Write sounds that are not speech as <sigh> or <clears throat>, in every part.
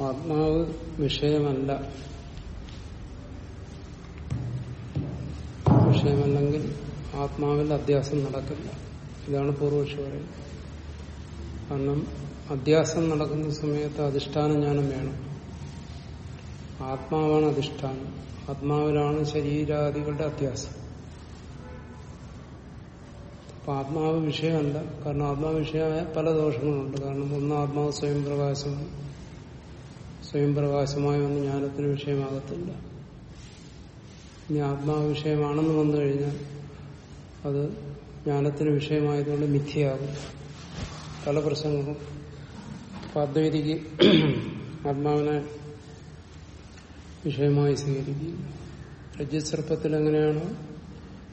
ആത്മാവ് വിഷയമല്ല. വിഷയമല്ലെങ്കിൽ ആത്മാവിൽ അധ്യാസം നടക്കില്ല. ഇതാണ് പൂർവക്ഷ പറയുന്നത്. കാരണം അധ്യാസം നടക്കുന്ന സമയത്ത് അധിഷ്ഠാന ജ്ഞാനം വേണം. ആത്മാവാണ് അധിഷ്ഠാനം. ആത്മാവിലാണ് ശരീരാദികളുടെ അധ്യാസം. അപ്പൊ ആത്മാവ് വിഷയമല്ല. കാരണം ആത്മാവിഷയമായ പല ദോഷങ്ങളുണ്ട്. കാരണം ഒന്ന് ആത്മാവ് സ്വയം പ്രകാശം സ്വയം പ്രകാശമായ ഒന്ന് ജ്ഞാനത്തിന് വിഷയമാകത്തില്ല. ഇനി ആത്മാവ് വിഷയമാണെന്ന് വന്നു കഴിഞ്ഞാൽ അത് ജ്ഞാനത്തിന് വിഷയമായതുകൊണ്ട് മിഥ്യയാകും. പല അപ്പൊ അദ്വൈതിക്ക് ആത്മാവിനെ വിഷയമായി സ്വീകരിക്കുക രജ്ജുസർപ്പത്തിൽ എങ്ങനെയാണ്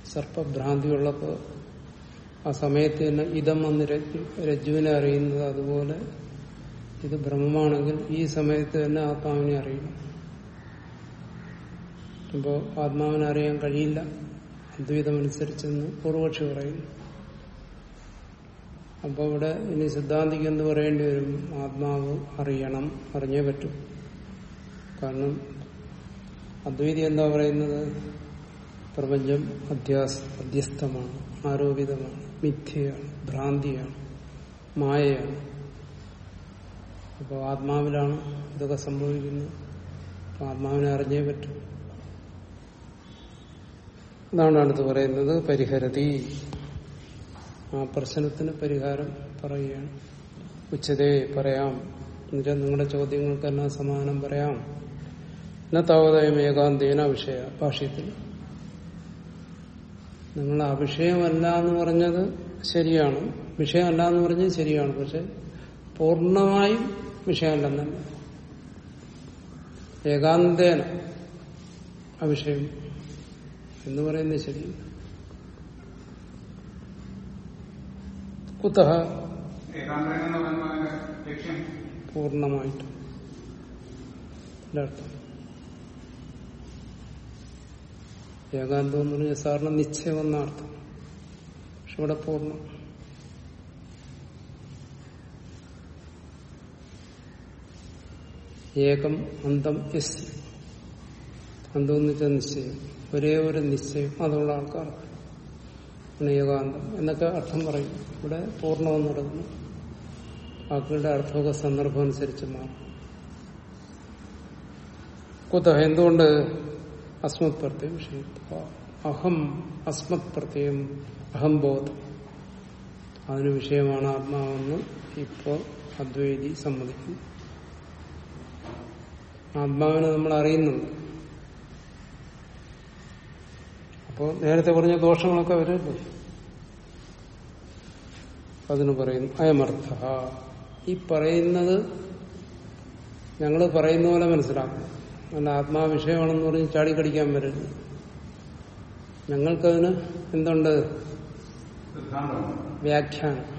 സർപ്പഭ്രാന്തി ആ സമയത്ത് തന്നെ ഇതം വന്ന് രജ്ജുവിനെ അറിയുന്നത് അതുപോലെ ഇത് ഭ്രമമാണെങ്കിൽ ഈ സമയത്ത് തന്നെ ആത്മാവിനെ അറിയണം അപ്പോ ആത്മാവിനെ അറിയാൻ കഴിയില്ല. അദ്വൈതമനുസരിച്ചെന്ന് പൂർവക്ഷി പറയുന്നു. അപ്പൊ ഇവിടെ ഇനി സിദ്ധാന്തിക്ക് എന്ത് പറയേണ്ടി വരും? ആത്മാവ് അറിയണം അറിഞ്ഞേ പറ്റും. കാരണം അദ്വൈതി എന്താ പറയുന്നത്? പ്രപഞ്ചം അധ്യാസ അധ്യസ്ഥമാണ് ആരോപിതമാണ് മിഥ്യയാണ് ഭ്രാന്തിയാണ് മായയാണ്. അപ്പോൾ ആത്മാവിലാണ് ഇതൊക്കെ സംഭവിക്കുന്നത്. അപ്പൊ ആത്മാവിനെ അറിഞ്ഞേ പറ്റും. അതാണ് അടുത്ത് പറയുന്നത് പരിഹരതി. ആ പ്രശ്നത്തിന് പരിഹാരം പറയുകയാണ്. ഉച്ചതേ പറയാം. എന്നുവെച്ചാൽ നിങ്ങളുടെ ചോദ്യങ്ങൾക്കെല്ലാം സമാധാനം പറയാം. എന്ന താവതായും ഏകാന്തേന വിഷയ ഭാഷ്യത്തിൽ. നിങ്ങൾ അവിഷയമല്ല എന്ന് പറഞ്ഞത് ശരിയാണ്. വിഷയമല്ല എന്ന് പറഞ്ഞത് ശരിയാണ്. പക്ഷെ പൂർണമായും വിഷയമല്ലെന്നല്ല ഏകാന്തേന ആ വിഷയം എന്ന് പറയുന്നത് ശരി. കുത്തഹ പറയുമ്പോൾ പൂർണമായിട്ട്. അർത്ഥം ഏകാന്തം എന്ന് പറഞ്ഞാൽ സാറിന് നിശ്ചയം എന്ന അർത്ഥം. പക്ഷെ ഇവിടെ പൂർണം. ഏകം അന്തം എസ്. അന്തം എന്ന് വെച്ചാൽ നിശ്ചയം. ഒരേ ഒരു നിശ്ചയം അതുള്ള ആൾക്കാർക്ക് ഏകാന്തം എന്നൊക്കെ അർത്ഥം പറയും. ഇവിടെ പൂർണമെന്ന് നടക്കുന്നു വാക്കുകളുടെ അർത്ഥമൊക്കെ സന്ദർഭം അനുസരിച്ച് മാറും. കുത എന്തുകൊണ്ട് അസ്മത് പ്രത്യം അഹം അസ്മത് പ്രത്യം അഹംബോധം. അതിന് വിഷയമാണ് ആത്മാവെന്ന് ഇപ്പോൾ അദ്വൈതി സമ്മതിക്കുന്നു. ആത്മാവിനെ നമ്മൾ അറിയുന്നുണ്ട് അപ്പോൾ നേരത്തെ പറഞ്ഞ ദോഷങ്ങളൊക്കെ വരുമല്ലോ അതിന് പറയുന്നു അയമർത്ഥ. ഈ പറയുന്നത് ഞങ്ങൾ പറയുന്ന പോലെ മനസ്സിലാക്കണം അല്ല ആത്മാവിഷയമാണെന്ന് പറഞ്ഞ് ചാടിക്കടിക്കാൻ വരരുത്. ഞങ്ങൾക്കതിന് എന്തുണ്ട്? വ്യാഖ്യാനം.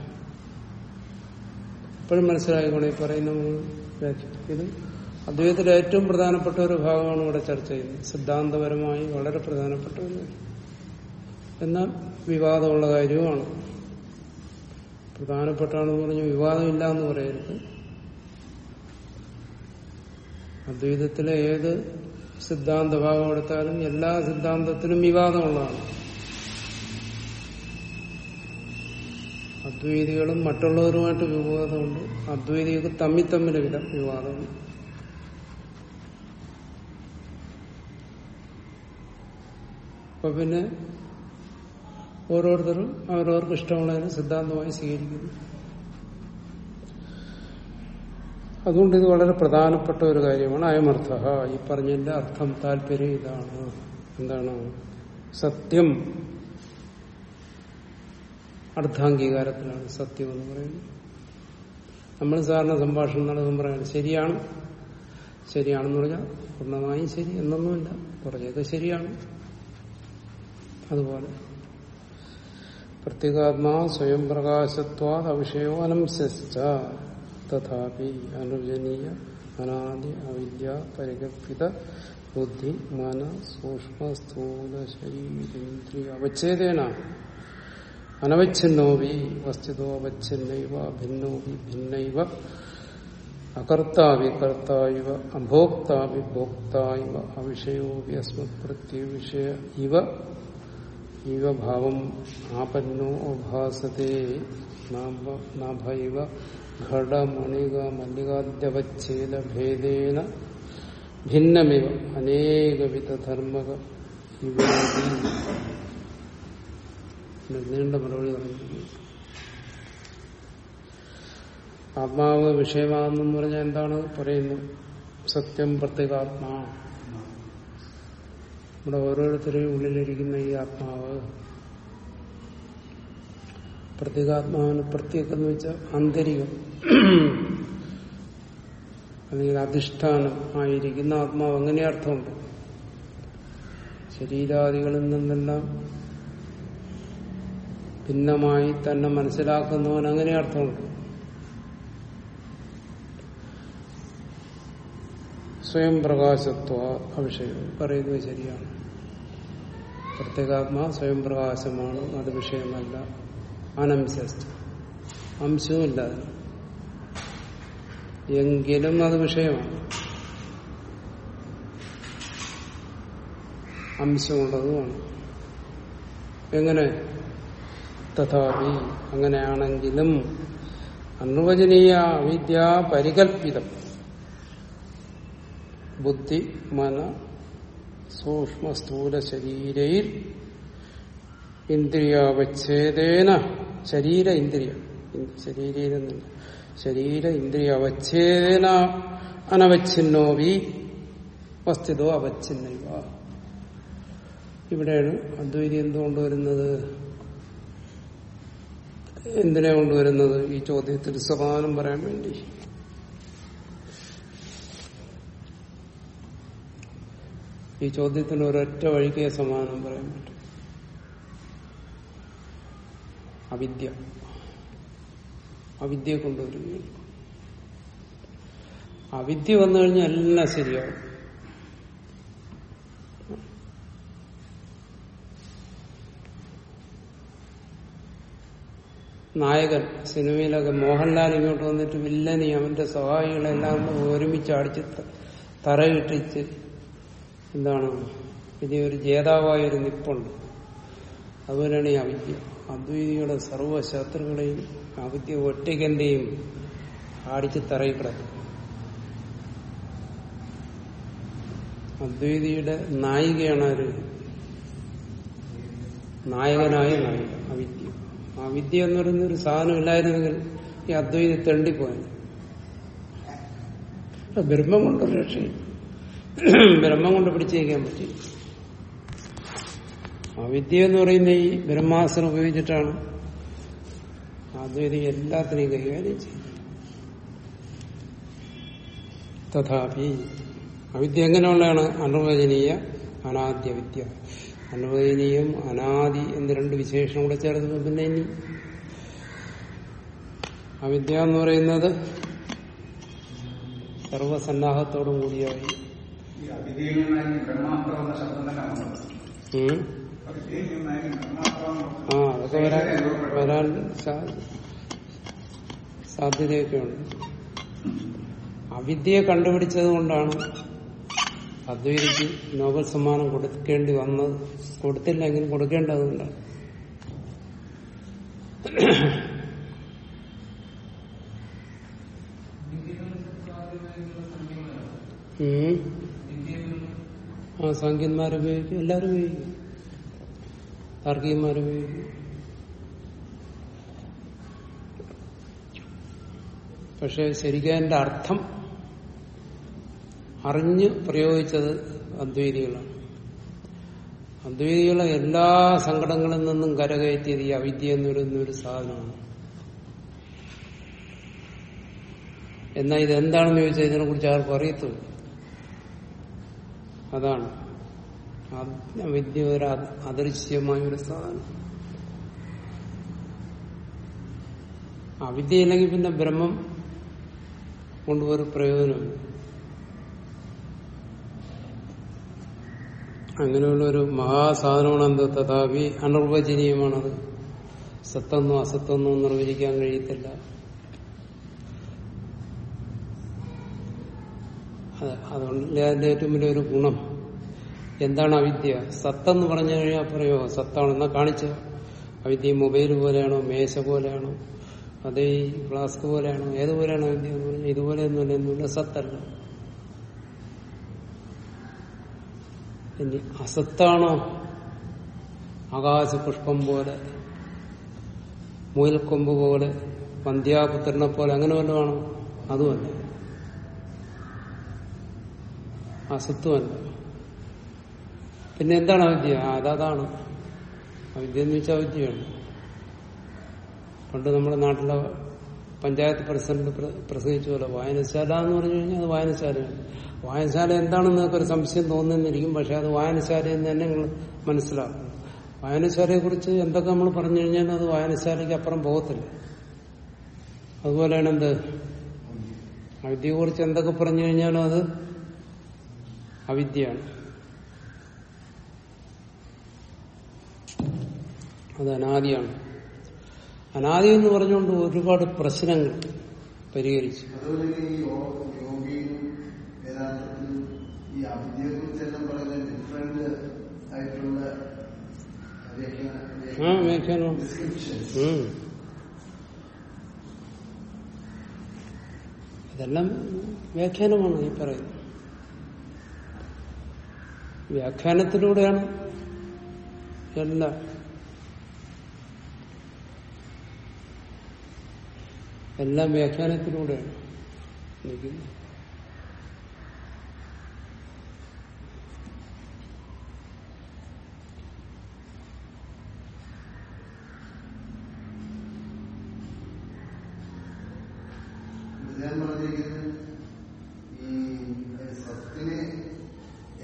എപ്പോഴും മനസ്സിലായിക്കോളെ പറയുന്ന വ്യാഖ്യാനം. ഇത് അദ്വൈതത്തിലെ ഏറ്റവും പ്രധാനപ്പെട്ട ഒരു ഭാഗമാണ് ഇവിടെ ചർച്ച ചെയ്യുന്നത്. സിദ്ധാന്തപരമായി വളരെ പ്രധാനപ്പെട്ട ഒരു. എന്നാൽ വിവാദമുള്ള കാര്യവുമാണ്. പ്രധാനപ്പെട്ടാണെന്ന് പറഞ്ഞ് വിവാദമില്ല എന്ന് പറയരുത്. അദ്വൈതത്തിലെ ഏത് സിദ്ധാന്ത ഭാഗം എടുത്താലും എല്ലാ സിദ്ധാന്തത്തിലും വിവാദമുള്ളതാണ്. അദ്വൈതികളും മറ്റുള്ളവരുമായിട്ട് വിവാദമുണ്ട്. അദ്വൈതികൾക്ക് തമ്മിൽ തമ്മിൽ വിവാദമുണ്ട്. അപ്പൊ പിന്നെ ഓരോരുത്തരും അവരവർക്ക് ഇഷ്ടമുള്ള സിദ്ധാന്തമായി സ്വീകരിക്കുന്നു. അതുകൊണ്ട് ഇത് വളരെ പ്രധാനപ്പെട്ട ഒരു കാര്യമാണ്. അയമർത്ഥ. ഈ പറഞ്ഞതിന്റെ അർത്ഥം താല്പര്യം ഇതാണ്. എന്താണ്? സത്യം. അർദ്ധാംഗീകാരത്തിലാണ് സത്യം എന്ന് പറയുന്നത്. നമ്മൾ സാധാരണ സംഭാഷണം നടക്കുമ്പോൾ പറയുന്നത് ശരിയാണ്. ശരിയാണെന്ന് പറഞ്ഞാൽ പൂർണമായും ശരി എന്നൊന്നുമില്ല. കുറച്ചൊക്കെ ശരിയാണ്. അതുപോലെ. പ്രത്യേകാത്മാ സ്വയം പ്രകാശത്വാത് അവിഷയോ അനംസ്യശ്ച തഥാപി അനുജനീയ അനാദി അവിദ്യ പരികൽപ്പിത ബുദ്ധി മന സൂക്ഷ്മ സ്ഥൂല ശരീരേന്ദ്രിയ അവച്ഛേദേന. അനവച്ഛിന്നോവി വസ്തുതോ അവച്ഛിന്നൈവ ഭിന്നോവി ഭിന്നൈവ അകർത്താവി കർത്തായിവ അഭോക്താവി ഭോക്തായിവ അസ്മത് പ്രത്യവിഷയ ഇവ ഇവ ഭാവം ആപന്നോ ഭാസത്തെ നഭൈവ ഘടമണിക മല്ലികാദ്യവച്ഛേദ ഭേദേന ഭിന്നമിവ അനേകവിധ ധർമ്മക നീണ്ട മറുപടി പറഞ്ഞു ആത്മാവ് വിഷയമാകുന്നു പറഞ്ഞാൽ എന്താണ് പറയുന്നു സത്യം പ്രത്യേകാത്മാ നമ്മുടെ ഓരോരുത്തരുടെയും ഉള്ളിലിരിക്കുന്ന ഈ ആത്മാവ്. പ്രത്യേകാത്മാവിന് പ്രത്യേകം എന്ന് വെച്ചാൽ ആന്തരികം അല്ലെങ്കിൽ അധിഷ്ഠാനം ആയിരിക്കുന്ന ആത്മാവ്. അങ്ങനെ അർത്ഥമുണ്ട്. ശരീരാദികളിൽ നിന്നെല്ലാം ഭിന്നമായി തന്നെ മനസ്സിലാക്കുന്നവൻ അങ്ങനെ അർത്ഥമുണ്ട്. സ്വയം പ്രകാശത്വ അവിഷയം പറയുന്നത് ശരിയാണ്. പ്രത്യേകാത്മാ സ്വയം പ്രകാശമാണ് അത് വിഷയമല്ല. അനംശസ്റ്റ് അംശവുമില്ല അതിന് എങ്കിലും അത് വിഷയമാണ്. അംശമുള്ളതുമാണ്. എങ്ങനെ? തഥാപി അങ്ങനെയാണെങ്കിലും അനുവചനീയ വിദ്യ പരികല്പിതം ബുദ്ധി മന സൂക്ഷ്മ സ്ഥൂല ശരീരയിൽ ഇന്ദ്രിയാവച്ഛേദേന ശരീര ഇന്ദ്രിയ. ശരീരയിൽ നിന്നില്ല ശരീര ഇന്ദ്രിയ അവച്ഛേദേന അനവച്ഛിന്നോവി വസ്തുതോ അവച്ഛിന്നൈവ. ഇവിടെയാണ് അദ്വൈതി എന്തുകൊണ്ടുവരുന്നത് എന്തിനാ കൊണ്ടുവരുന്നത്? ഈ ചോദ്യത്തിൽ സമാനം പറയാൻ വേണ്ടി. ഈ ചോദ്യത്തിന് ഒരൊറ്റ വഴിക്കേ സമാധാനം പറയാൻ പറ്റും. അവിദ്യ. അവിദ്യ കൊണ്ടുവരികയാണ് അവിദ്യ വന്നു കഴിഞ്ഞാൽ എല്ലാം ശരിയാവും. നായകൻ സിനിമയിലൊക്കെ മോഹൻലാൽ ഇങ്ങോട്ട് വന്നിട്ട് വില്ലനി അവന്റെ സഹായികളെല്ലാം ഒരുമിച്ച് അടിച്ച് തറയിട്ടിച്ച് എന്താണ്? ഇനി ഒരു ജേതാവായ ഒരു നിപ്പുണ്ട്. അതുപോലെയാണ് ഈ അവിദ്യ. അദ്വൈതിയുടെ സർവ ശത്രുക്കളെയും അവിദ്യ ഒറ്റയ്ക്കെന്റെയും ആടിച്ച് തറയിൽ അദ്വൈതിയുടെ നായികയാണ് ഒരു നായകനായ നായിക അവിദ്യ. ആ വിദ്യ എന്ന് പറയുന്ന ഒരു സാധനം ഇല്ലായിരുന്നെങ്കിൽ ഈ അദ്വൈതി തെണ്ടിപ്പോയി ബ്രഹ്മം കൊണ്ടൊരു രക്ഷയും ബ്രഹ്മം കൊണ്ട് പിടിച്ചേക്കാൻ പറ്റി. ആ വിദ്യ എന്ന് പറയുന്ന ഈ ബ്രഹ്മാസ്ത്രം ഉപയോഗിച്ചിട്ടാണ് അദ്വൈതി എല്ലാത്തിനെയും കൈകാര്യം ചെയ്യുന്നത്. തഥാപി അവിദ്യ എങ്ങനെയുള്ളതാണ്? അനുവചനീയ അനാദ്യ വിദ്യ. അനുവചനീയം അനാദി എന്ന രണ്ട് വിശേഷം കൂടെ ചേർത്ത് പിന്നെ ഇനി അവിദ്യ എന്ന് പറയുന്നത് സർവസന്നാഹത്തോടും കൂടിയായി. അവിദ്യയിൽ നിന്നായിരിക്കും ബ്രഹ്മാസ്ത്രം എന്ന ശബ്ദം തന്നെ വന്നത് ആ അതൊക്കെ വരാൻ വരാൻ സാധ്യതയൊക്കെ ഉണ്ട് അവിദ്യയെ കണ്ടുപിടിച്ചത് കൊണ്ടാണ് അദ്വൈതിക്ക് നോബൽ സമ്മാനം കൊടുക്കേണ്ടി വന്നത്. കൊടുത്തില്ലെങ്കിലും കൊടുക്കേണ്ടതുകൊണ്ടാണ് ഉം. ആ സാങ്കന്മാരുപയോഗിക്കും എല്ലാവരും ഉപയോഗിക്കും. താർക്കികന്മാരുപയോഗിക്കും പക്ഷെ ശരിക്കും അതിന്റെ അർത്ഥം അറിഞ്ഞ് പ്രയോഗിച്ചത് അദ്വൈതികളാണ്. അദ്വൈതികളെ എല്ലാ സങ്കടങ്ങളിൽ നിന്നും കരകയറ്റിയത് ഈ അവിദ്യ എന്ന് പറയുന്ന ഒരു സാധനമാണ്. എന്നാൽ ഇതെന്താണെന്ന് ചോദിച്ചാൽ ഇതിനെ കുറിച്ച് ആർക്കും അറിയത്തില്ല അതാണ്. വിദ്യ ഒരു അദ- അദൃശ്യമായ ഒരു സാധനം. അവിദ്യ ഇല്ലെങ്കിൽ പിന്നെ ബ്രഹ്മം കൊണ്ടുപോയൊരു ഒരു പ്രയോജനമില്ല അങ്ങനെയുള്ള ഒരു മഹാസാധനമാണ് എന്ത് തഥാപി അനിർവചനീയമാണത്. സത്തൊന്നും അസത്തൊന്നും നിർവചിക്കാൻ കഴിയത്തില്ല അത് അതുകൊണ്ട് അതിന്റെ ഏറ്റവും വലിയൊരു ഗുണം. എന്താണ് അവിദ്യ? സത്തെന്ന് പറഞ്ഞു കഴിഞ്ഞാൽ പറയോ സത്താണെന്നാ കാണിച്ച. അവിദ്യ മൊബൈൽ പോലെയാണോ? മേശ പോലെയാണോ? അതേ ഈ ഫ്ലാസ്ക് പോലെയാണോ? ഏതുപോലെയാണ് അവിദ്യ എന്ന് പറഞ്ഞാൽ ഇതുപോലെ ഒന്നുമില്ല എന്നുള്ള സത്തല്ല. ഇനി അസത്താണോ? ആകാശപുഷ്പം പോലെ മുയൽക്കൊമ്പ് പോലെ വന്ധ്യാപുത്രനെ പോലെ അങ്ങനെ വല്ലതാണോ അതുമല്ല. അസത്വമല്ല. പിന്നെ എന്താണ് അവിദ്യ? അതാണ്. അവിദ്യ എന്ന് വെച്ചാൽ അവിദ്യയാണ്. പണ്ട് നമ്മുടെ നാട്ടിലെ പഞ്ചായത്ത് പ്രസിഡന്റ് പ്രസംഗിച്ചു പോലെ വായനശാല എന്ന് പറഞ്ഞു കഴിഞ്ഞാൽ അത് വായനശാലയാണ്. വായനശാല എന്താണെന്ന് ഒരു സംശയം തോന്നുന്നിരിക്കും പക്ഷെ അത് വായനശാല എന്ന് തന്നെ നിങ്ങൾ മനസ്സിലാക്കും. വായനശാലയെ കുറിച്ച് എന്തൊക്കെ നമ്മൾ പറഞ്ഞു കഴിഞ്ഞാൽ അത് വായനശാലയ്ക്ക് അപ്പുറം പോകത്തില്ല. അതുപോലെയാണ് എന്ത്? അവിദ്യയെ കുറിച്ച് എന്തൊക്കെ പറഞ്ഞു കഴിഞ്ഞാലും അത് അവിദ്യയാണ്. അത് അനാദിയാണ്. അനാദി എന്ന് പറഞ്ഞുകൊണ്ട് ഒരുപാട് പ്രശ്നങ്ങൾ പരിഹരിച്ചു. ആ വ്യാഖ്യാനം. ഇതെല്ലാം വ്യാഖ്യാനമാണ് ഈ പറയുന്നത്. വ്യാഖ്യാനത്തിലൂടെയാണ് എല്ലാം. എല്ലാം വ്യാഖ്യാനത്തിലൂടെയാണ് നിൽക്കുന്നത് ഞാൻ പറഞ്ഞിരിക്കുന്നത് ഈ സത്തിനെ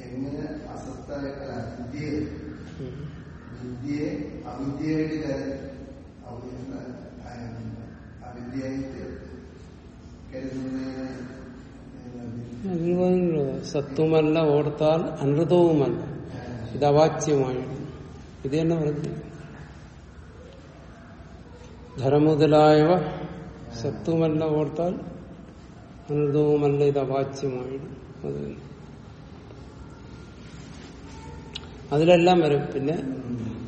എങ്ങനെ അസത്തായ അല്ല, വിദ്യയെ ഉം. വിദ്യയെ അവിദ്യയായിട്ട് കരുതി അവിദ്യയായിട്ട് കരുതുന്നതിനെ അതിൽ പറയുന്നത് സത്വമല്ല ഓർത്താൽ അനൃതവുമല്ല. ഇത് അവാച്യമായിരുന്നു ഇത് തന്നെ പറഞ്ഞു ധരമുതലായവ സത്വമല്ല ഓർത്താൽ അനൃതവുമല്ല ഇത് അവാച്യമായിരുന്നു അത് അതിലെല്ലാം വരും. പിന്നെ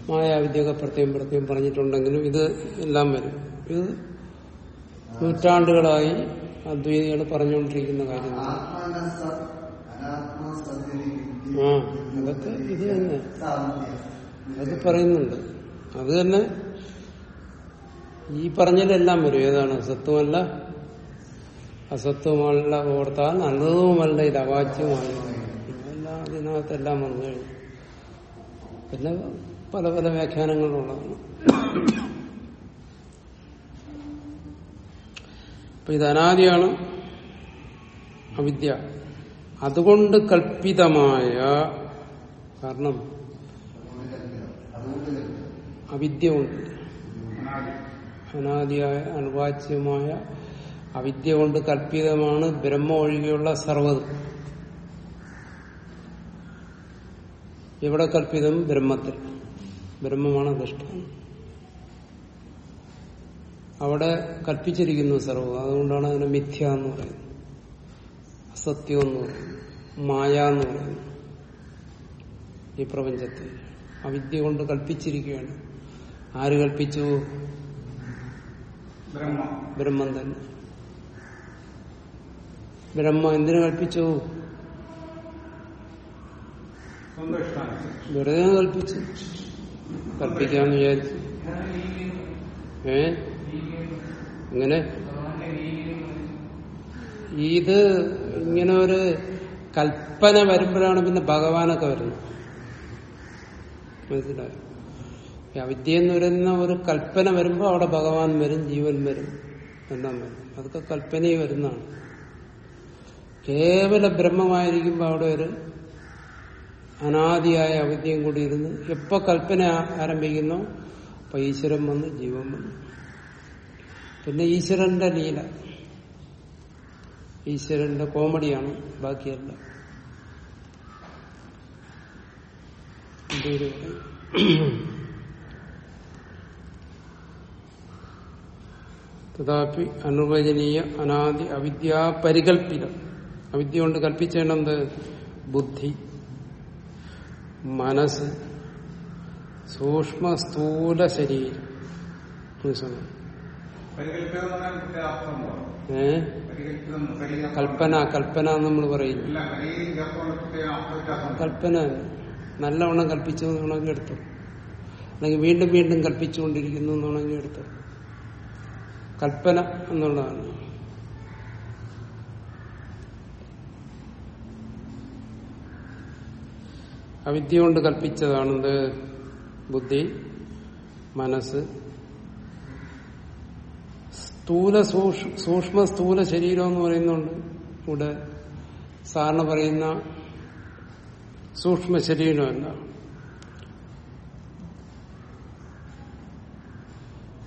മായാവിദ്യയൊക്കെ പ്രത്യേകം പ്രത്യേകം പറഞ്ഞിട്ടുണ്ടെങ്കിലും ഇത് എല്ലാം വരും. ഇത് നൂറ്റാണ്ടുകളായി അദ്വൈതികൾ പറഞ്ഞുകൊണ്ടിരിക്കുന്ന കാര്യമാണ് ആ, അതൊക്കെ ഇത് തന്നെ. അത് പറയുന്നുണ്ട്. അത് തന്നെ ഈ പറഞ്ഞതെല്ലാം വരും. ഏതാണ്? സത്വമല്ല അസത്വമല്ല ഓർത്താൽ നല്ലതുമല്ല ഇത് അവാച്യമാണ്. എല്ലാം അതിനകത്തെല്ലാം വന്നു കഴിഞ്ഞു. പിന്നെ പല പല വ്യാഖ്യാനങ്ങളുള്ളതാണ് അപ്പൊ ഇത് അനാദിയാണ്. അവിദ്യ. അതുകൊണ്ട് കൽപ്പിതമായ കാരണം അവിദ്യ കൊണ്ട്. അനാദി അനാദിയായ അനുവാച്യമായ അവിദ്യ കൊണ്ട് കൽപ്പിതമാണ് ബ്രഹ്മ ഒഴികെയുള്ള സർവത്. ഇവിടെ കൽപ്പിതം? ബ്രഹ്മത്തിൽ. ബ്രഹ്മമാണ് അധിഷ്ഠാനം. അവിടെ കൽപ്പിച്ചിരിക്കുന്നു സർവം അതുകൊണ്ടാണ് അതിനെ മിഥ്യ എന്ന് പറയുന്നത്. അസത്യം എന്ന് പറയുന്നത്. മായ എന്ന് പറയുന്നു. ഈ പ്രപഞ്ചത്തെ. അവിദ്യ കൊണ്ട് കൽപ്പിച്ചിരിക്കുകയാണ്. ആര് കൽപ്പിച്ചു? ബ്രഹ്മ. തന്നെ. ബ്രഹ്മ എന്തിനു കൽപ്പിച്ചു? വെറുതെ കൽപ്പിച്ചു. കൽപ്പിക്കാന്ന് വിചാരിച്ചു. ഏ? അങ്ങനെ ഇത് ഇങ്ങനെ ഒരു കൽപ്പന വരുമ്പോഴാണ് പിന്നെ ഭഗവാനൊക്കെ വരുന്നത്. മനസ്സിലായോ? അവിദ്യ എന്ന് പറയുന്ന ഒരു കൽപ്പന വരുമ്പോൾ അവിടെ ഭഗവാൻ വരും ജീവൻ വരും എല്ലാം വരും. അതൊക്കെ കൽപ്പനയിൽ വരുന്നതാണ്. കേവല ബ്രഹ്മമായിരിക്കുമ്പോൾ അവിടെ ഒരു അനാദിയായ അവിദ്യയും കൂടി ഇരുന്ന് എപ്പോ കൽപ്പന ആരംഭിക്കുന്നോ അപ്പൊ ഈശ്വരൻ വന്ന് ജീവൻ വന്നു. പിന്നെ ഈശ്വരന്റെ ലീല. ഈശ്വരന്റെ കോമഡിയാണ് ബാക്കിയല്ല. തഥാപി അനുവചനീയ അനാദി അവിദ്യാ പരികൽപ്പിതം. അവിദ്യ കൊണ്ട് കൽപ്പിച്ചേണ്ടത് ബുദ്ധി. മനസ്സ്. സൂക്ഷ്മ സ്ഥൂല ശരീരം ഏ? കൽപ്പന കൽപ്പന നമ്മൾ പറയും. കൽപ്പന നല്ലവണ്ണം കൽപ്പിച്ചു എന്നുണ്ടെങ്കിൽ എടുത്തു. അല്ലെങ്കിൽ വീണ്ടും വീണ്ടും കൽപ്പിച്ചുകൊണ്ടിരിക്കുന്നു എന്നുണ്ടെങ്കിൽ എടുത്തു. കൽപ്പന എന്നുള്ളതാണ്. അവിദ്യ കൊണ്ട് കൽപ്പിച്ചതാണെന്ത്? ബുദ്ധി മനസ്സ് സ്ഥൂല സൂക്ഷ്- സൂക്ഷ്മ സ്ഥൂല ശരീരം എന്ന് പറയുന്നുണ്ട്. ഇവിടെ സാറിന് പറയുന്ന സൂക്ഷ്മ ശരീരമല്ല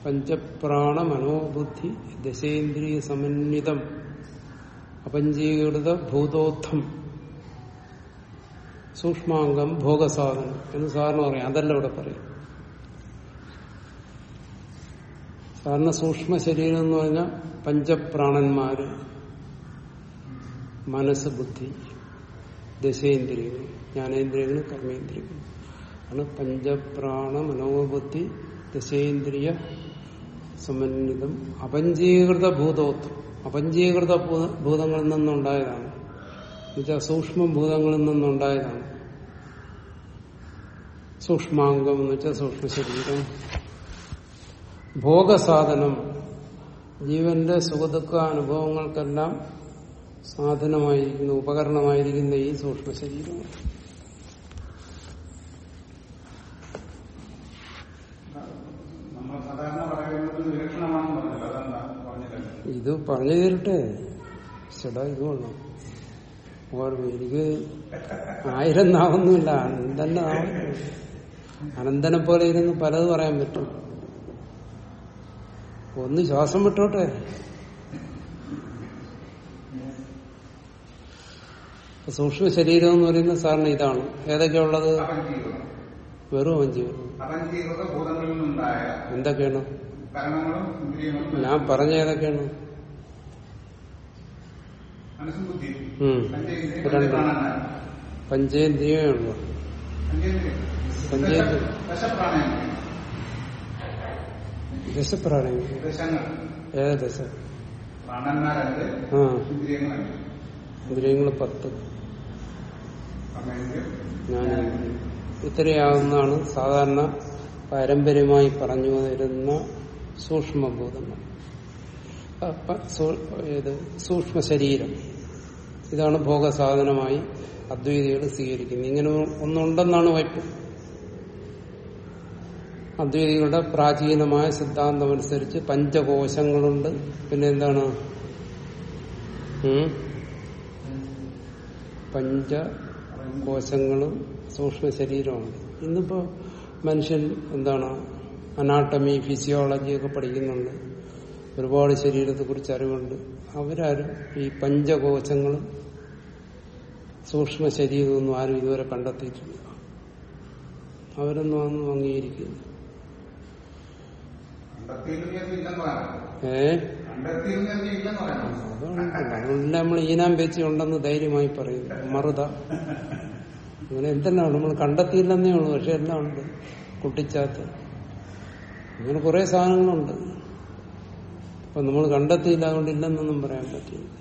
പഞ്ചപ്രാണ മനോബുദ്ധി ദശേന്ദ്രിയ സമന്വിതം അപഞ്ചീകൃത ഭൂതോത്ഥം സൂക്ഷ്മാംഗം ഭോഗസാധനം എന്ന് സാറിന് പറയാം. അതല്ല ഇവിടെ പറയും സാറിന് സൂക്ഷ്മ ശരീരം എന്ന് പറഞ്ഞാൽ പഞ്ചപ്രാണന്മാര്. മനസ്സ് ബുദ്ധി ദശേന്ദ്രിയങ്ങൾ ജ്ഞാനേന്ദ്രിയങ്ങൾ കർമ്മേന്ദ്രിയങ്ങൾ. ആണ് പഞ്ചപ്രാണ മനോബുദ്ധി ദശേന്ദ്രിയ സമന്വിതം. അപഞ്ചീകൃത ഭൂതോത്വം. അപഞ്ചീകൃത ഭൂതങ്ങളിൽ നിന്നുണ്ടായതാണ്. എന്നുവെച്ചാൽ സൂക്ഷ്മ ഭൂതങ്ങളിൽ നിന്നുണ്ടായതാണ്. സൂക്ഷ്മാംഗം എന്ന് വെച്ചാൽ സൂക്ഷ്മ ശരീരം. ഭോഗസാധനം. ജീവന്റെ സുഖദുഃഖ അനുഭവങ്ങൾക്കെല്ലാം സാധനമായിരിക്കുന്ന ഉപകരണമായിരിക്കുന്ന ഈ സൂക്ഷ്മ ശരീരമാണ് പറഞ്ഞില്ലല്ലോ ഇത് പറഞ്ഞു തീരട്ടെ ചേട്ടാ ഇത് കൊള്ളാം. എനിക്ക് ആയിരം നാവൊന്നുമില്ല അനന്തന്റെ നാവ് അനന്തനെ പോലെ ഇരുന്ന് പലത് പറയാൻ പറ്റും. ഒന്ന് ശ്വാസം വിട്ടോട്ടെ. സൂക്ഷ്മ ശരീരം എന്ന് പറയുന്ന സാറിന് ഇതാണ്. ഏതൊക്കെയാ ഉള്ളത്? വെറും അഞ്ച് പേരും അപഞ്ചീകൃത ഭൂതങ്ങളിൽ നിന്നുണ്ടായ എന്തൊക്കെയാണ് ഞാൻ പറഞ്ഞ ഏതൊക്കെയാണ്. പഞ്ചേന്ദ്രിയം രണ്ട്. ഉള്ളൂ. പഞ്ചേന്ദ്രിയം. ദശപ്രാണയം ഏത് ദശ ആ. ഇന്ദ്രിയങ്ങൾ പത്ത്. ഇത്രയാകുന്നതാണ് സാധാരണ പാരമ്പര്യമായി പറഞ്ഞു വരുന്ന സൂക്ഷ്മഭൂതങ്ങൾ അപ്പ ഏത് സൂക്ഷ്മ ശരീരം. ഇതാണ് ഭോഗസാധനമായി അദ്വൈതികൾ സ്വീകരിക്കുന്നത്. ഇങ്ങനെ ഒന്നുണ്ടെന്നാണ് വയ്പ് അദ്വൈതികളുടെ പ്രാചീനമായ സിദ്ധാന്തമനുസരിച്ച് പഞ്ചകോശങ്ങളുണ്ട്. പിന്നെ എന്താണ്? പഞ്ചകോശങ്ങളും സൂക്ഷ്മ ശരീരമുണ്ട് ഇന്നിപ്പോ മനുഷ്യൻ എന്താണ്? അനാട്ടമി ഫിസിയോളജി ഒക്കെ പഠിക്കുന്നുണ്ട്. ഒരുപാട് ശരീരത്തെ കുറിച്ച് അറിവുണ്ട്. അവരാരും ഈ പഞ്ചകോശങ്ങളും സൂക്ഷ്മ ശരീരമൊന്നും ആരും ഇതുവരെ കണ്ടെത്തിയിട്ടില്ല. അവരൊന്നും അതൊന്നും അംഗീകരിക്കില്ല കണ്ടെത്തിയിരുന്നെങ്കിൽ ഇല്ലെന്ന് പറയാം ഏ കണ്ടെത്തിയിരുന്നെങ്കിൽ ഇല്ലെന്ന് പറയാം അതുകൊണ്ട് നമ്മൾ ഈനാം പേച്ചി ഉണ്ടെന്ന് ധൈര്യമായി പറയും. മറുത. അങ്ങനെ എന്തെല്ലാം നമ്മൾ കണ്ടെത്തിയില്ലെന്നേ ഉള്ളൂ പക്ഷെ എല്ലാം ഉണ്ട്. കുട്ടിച്ചാത്ത്. അങ്ങനെ കുറെ സാധനങ്ങളുണ്ട്. അപ്പൊ നമ്മൾ കണ്ടെത്തിയില്ല അതുകൊണ്ട് ഇല്ലെന്നൊന്നും പറയാൻ പറ്റില്ല.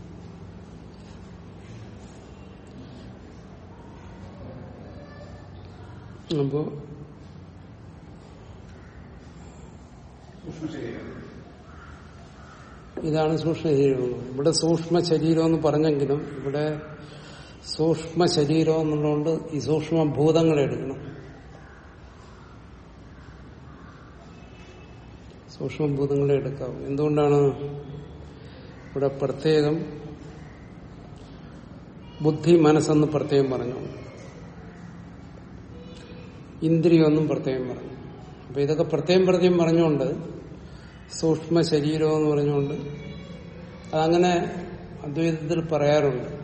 അപ്പോ ഇതാണ് സൂക്ഷ്മ ശരീരം ഇവിടെ സൂക്ഷ്മ ശരീരം എന്ന് പറഞ്ഞെങ്കിലും ഇവിടെ സൂക്ഷ്മ ശരീരം എന്നുള്ളതുകൊണ്ട് ഈ സൂക്ഷ്മ ഭൂതങ്ങളെ എടുക്കണം. സൂക്ഷ്മഭൂതങ്ങളെ എടുക്കാം. എന്തുകൊണ്ടാണ് ഇവിടെ പ്രത്യേകം ബുദ്ധി മനസ്സെന്ന് പ്രത്യേകം പറഞ്ഞു? ഇന്ദ്രിയൊന്നും പ്രത്യേകം പറഞ്ഞു. അപ്പൊ ഇതൊക്കെ പ്രത്യേകം പ്രത്യേകം പറഞ്ഞുകൊണ്ട് സൂക്ഷ്മ ശരീരം എന്ന് പറഞ്ഞുകൊണ്ട് അതങ്ങനെ അദ്വൈതത്തിൽ പറയാറുണ്ട്.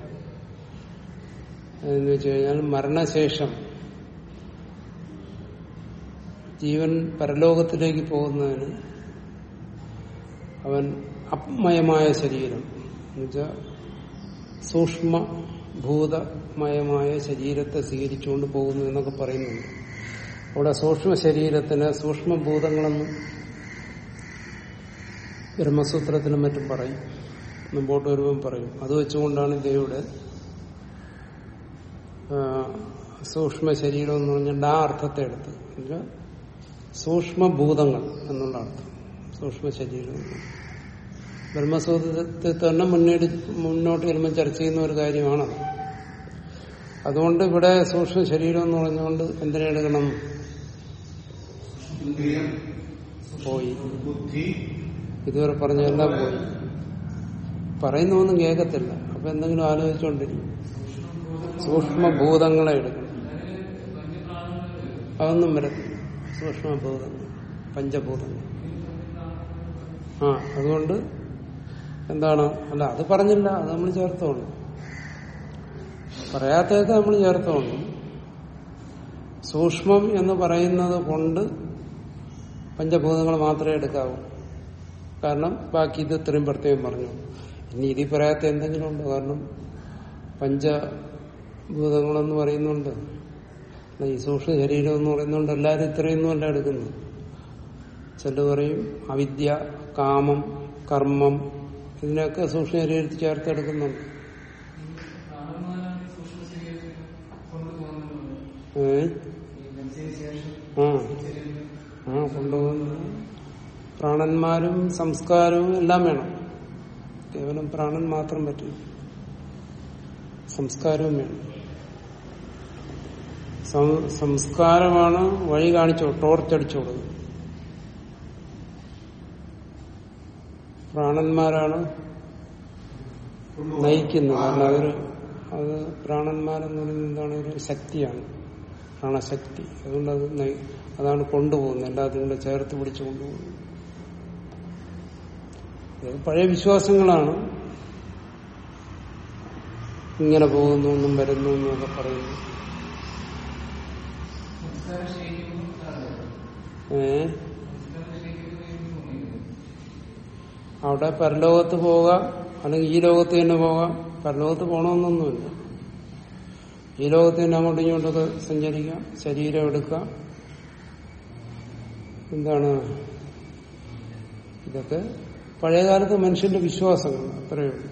എന്ന് വെച്ച് കഴിഞ്ഞാൽ മരണശേഷം ജീവൻ പരലോകത്തിലേക്ക് പോകുന്നതിന് അവൻ അപ്മയമായ ശരീരം എന്നുവെച്ചാൽ സൂക്ഷ്മ ഭൂതമയമായ ശരീരത്തെ സ്വീകരിച്ചുകൊണ്ട് പോകുന്നു എന്നൊക്കെ പറയുന്നുണ്ട്. അവിടെ സൂക്ഷ്മ ശരീരത്തിന് സൂക്ഷ്മഭൂതങ്ങളെന്നും ബ്രഹ്മസൂത്രത്തിലും മറ്റും പറയും. മുമ്പോട്ട് വരുമ്പം പറയും. അത് വെച്ചുകൊണ്ടാണ് ഇതയുടെ സൂക്ഷ്മ ശരീരം എന്ന് പറഞ്ഞാൽ ആ അർത്ഥത്തെ എടുത്ത്. സൂക്ഷ്മഭൂതങ്ങൾ എന്നുള്ള അർത്ഥം. സൂക്ഷ്മ ശരീരം. ബ്രഹ്മസൂത്രത്തെ തന്നെ മുന്നേടി മുന്നോട്ട് വരുമ്പോൾ ചർച്ച ചെയ്യുന്ന ഒരു കാര്യമാണ് അതുകൊണ്ട് ഇവിടെ സൂക്ഷ്മ ശരീരം എന്ന് പറഞ്ഞുകൊണ്ട് എന്തിനെടുക്കണം പോയി. ബുദ്ധി ഇതുവരെ പറഞ്ഞതെല്ലാം പോയി. പറയുന്നൊന്നും കേൾക്കത്തില്ല. അപ്പൊ എന്തെങ്കിലും ആലോചിച്ചുകൊണ്ടിരിക്കും സൂക്ഷ്മഭൂതങ്ങളെ എടുക്കണം. അതൊന്നും വരത്തില്ല. സൂക്ഷ്മഭൂതങ്ങൾ പഞ്ചഭൂതങ്ങൾ. ആ അതുകൊണ്ട് എന്താണ്? അല്ല അത് പറഞ്ഞില്ല. അത് നമ്മൾ ചേർത്തോളൂ പറയാത്തതൊക്കെ നമ്മൾ ചേർത്തോളൂ സൂക്ഷ്മം എന്ന് പറയുന്നത് കൊണ്ട് പഞ്ചഭൂതങ്ങൾ മാത്രമേ എടുക്കാവൂ. കാരണം ബാക്കി ഇത് ഇത്രയും പ്രത്യേകം പറഞ്ഞു. ഇനി ഇതിൽ പറയാത്ത എന്തെങ്കിലും ഉണ്ടോ? കാരണം പഞ്ചഭൂതങ്ങളെന്ന് പറയുന്നുണ്ട്. ഈ സൂക്ഷ്മ ശരീരം എന്ന് പറയുന്നുണ്ട്. എല്ലാവരും ഇത്രയൊന്നും അല്ല എടുക്കുന്നു ചില പറയും അവിദ്യ കാമം കർമ്മം ഇതിനൊക്കെ സൂക്ഷ്മ ശരീരത്തിൽ ചേർത്ത് എടുക്കുന്നുണ്ട്. ഏ? ആ. ആ കൊണ്ടുപോകുന്നു പ്രാണന്മാരും സംസ്കാരവും എല്ലാം വേണം. കേവലം പ്രാണൻ മാത്രം പറ്റില്ല സംസ്കാരവും വേണം. സംസ്കാരമാണ് വഴി കാണിച്ചു ടോർച്ചടിച്ചു കൊടുക്കുന്നത് പ്രാണന്മാരാണ് നയിക്കുന്നത്. കാരണം അതൊരു അത് പ്രാണന്മാരെന്ന് പറയുന്നത് എന്താണ്? ഒരു ശക്തിയാണ്. പ്രാണശക്തി. അതുകൊണ്ട് അത് അതാണ് കൊണ്ടുപോകുന്നത്. എല്ലാത്തിനും കൂടെ ചേർത്ത് പിടിച്ചു കൊണ്ടുപോകുന്നത്. പഴയ വിശ്വാസങ്ങളാണ്. ഇങ്ങനെ പോകുന്നു എന്നും വരുന്നു എന്നൊക്കെ പറയുന്നു. ഏ? അവിടെ പരലോകത്ത് പോകാം അല്ലെങ്കിൽ ഈ ലോകത്ത് തന്നെ പോകാം. പരലോകത്ത് പോകണമെന്നൊന്നുമില്ല. ഈ ലോകത്ത് തന്നെ അങ്ങോട്ടും ഇങ്ങോട്ടൊക്കെ സഞ്ചരിക്കാം ശരീരം എടുക്കാം. എന്താണ്? ഇതൊക്കെ പഴയകാലത്ത് മനുഷ്യന്റെ വിശ്വാസങ്ങൾ അത്രയേ ഉള്ളൂ.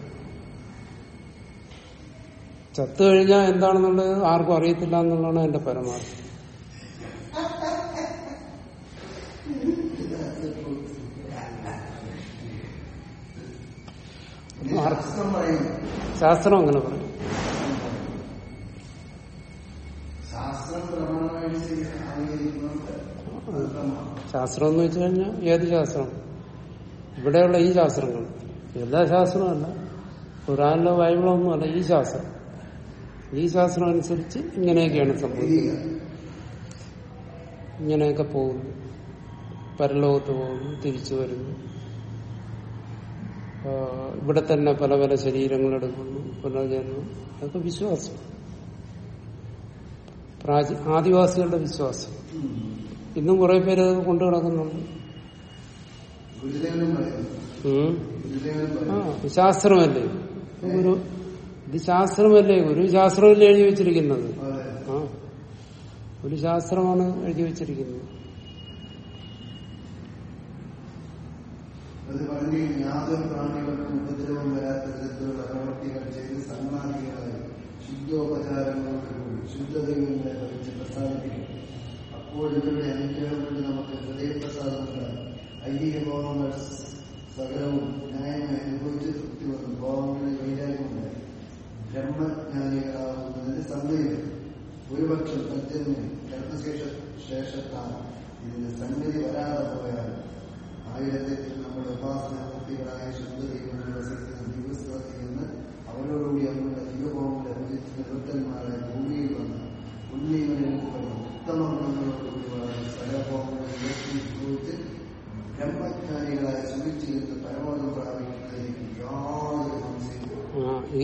ചത്തു കഴിഞ്ഞാൽ എന്താണെന്നുള്ളത് ആർക്കും അറിയത്തില്ല എന്നുള്ളതാണ് എന്റെ പരമാർത്ഥം. ശാസ്ത്രം അങ്ങനെ പറയും. ശാസ്ത്രം എന്ന് വെച്ച് കഴിഞ്ഞാൽ ഏത് ശാസ്ത്രം? ഇവിടെയുള്ള ഈ ശാസ്ത്രങ്ങൾ. എല്ലാ ശാസ്ത്രമല്ല ഖുറാനിലോ ബൈബിളോ ഒന്നുമല്ല ഈ ശാസ്ത്രം. ഈ ശാസ്ത്രം അനുസരിച്ച് ഇങ്ങനെയൊക്കെയാണ് സംഭവിക്കുന്നത്. ഇങ്ങനെയൊക്കെ പോകുന്നു. പരലോകത്ത് പോകുന്നു തിരിച്ചു വരുന്നു. ഇവിടെ തന്നെ പല പല ശരീരങ്ങൾ എടുക്കുന്നു പുനർജന്മം. അതൊക്കെ വിശ്വാസം. പ്രാചീ ആദിവാസികളുടെ വിശ്വാസം. ഇന്നും കുറെ പേര് അത് കൊണ്ടു നടക്കുന്നുണ്ട് ഗുരുദേവനും പറയുന്നു ഉം. ഗുരുദേവനും ആ പറയുന്നു ഇത് ശാസ്ത്രമല്ലേ? ഗുരു ഇത് ശാസ്ത്രമല്ലേ? ഗുരു ശാസ്ത്രമല്ലേ എഴുതി വെച്ചിരിക്കുന്നത്? ആ. ഒരു ശാസ്ത്രമാണ് എഴുതി വെച്ചിരിക്കുന്നത്. അത് പറഞ്ഞു യാതൊരു പ്രാണികൾക്കും ഉപദ്രവം വരാത്ത വിധത്തിലുള്ള പ്രവർത്തികൾ ചെയ്ത് സന്മാർഗികളായി ശുദ്ധോപചാരങ്ങളോടുകൂടി ശുദ്ധദൈവങ്ങളെ ഭരിച്ച് പ്രസാദിപ്പിക്കും അപ്പോൾ ഇവരുടെ അനുഗ്രഹം കൊണ്ട് നമുക്ക് ഹൃദയപ്രസാദമുണ്ടാകും. ഐഹിക ഭോഗങ്ങൾ സകലവും ന്യായമായി അനുഭവിച്ച് തൃപ്തി വന്നു ഭോഗങ്ങളിൽ വൈരാഗ്യമുണ്ടായി ബ്രഹ്മജ്ഞാനികളാകുന്നതിന് സംഗതിയുണ്ട് ഒരുപക്ഷം തജ്ജന്മം ഗർഭശേഷ ശേഷത്താൽ ഇതിന് സംഗതി വരാതെ പോയാൽ ആയിരത്തെ നമ്മുടെ ഉപാസന കുട്ടികളായ ശുദ്ധദൈവങ്ങളുടെ വസിക്കുന്ന ദിവസത്തിൽ നിന്ന് അവരോടുകൂടി അവരുടെ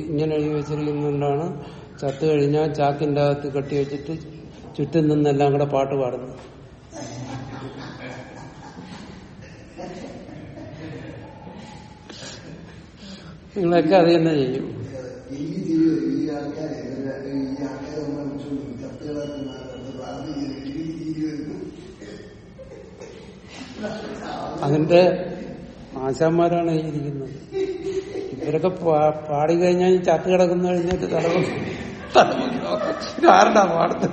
ഇങ്ങനെ എഴുതി വെച്ചിരിക്കുന്നതുകൊണ്ടാണ് ചത്തു കഴിഞ്ഞാൽ ചാക്കിന്റെ അകത്ത് കെട്ടി വെച്ചിട്ട് ചുറ്റും നിന്നെല്ലാം കൂടെ പാട്ട് പാടുന്നു നിങ്ങളൊക്കെ അത് തന്നെ ചെയ്യും. അതിന്റെ ആശാന്മാരാണ് എഴുതിയിരിക്കുന്നത് ഇവരൊക്കെ പാടി കഴിഞ്ഞാൽ ചത്ത് കിടക്കുന്ന കഴിഞ്ഞിട്ട് തലമുറ ആരുടെ പാടത്ത്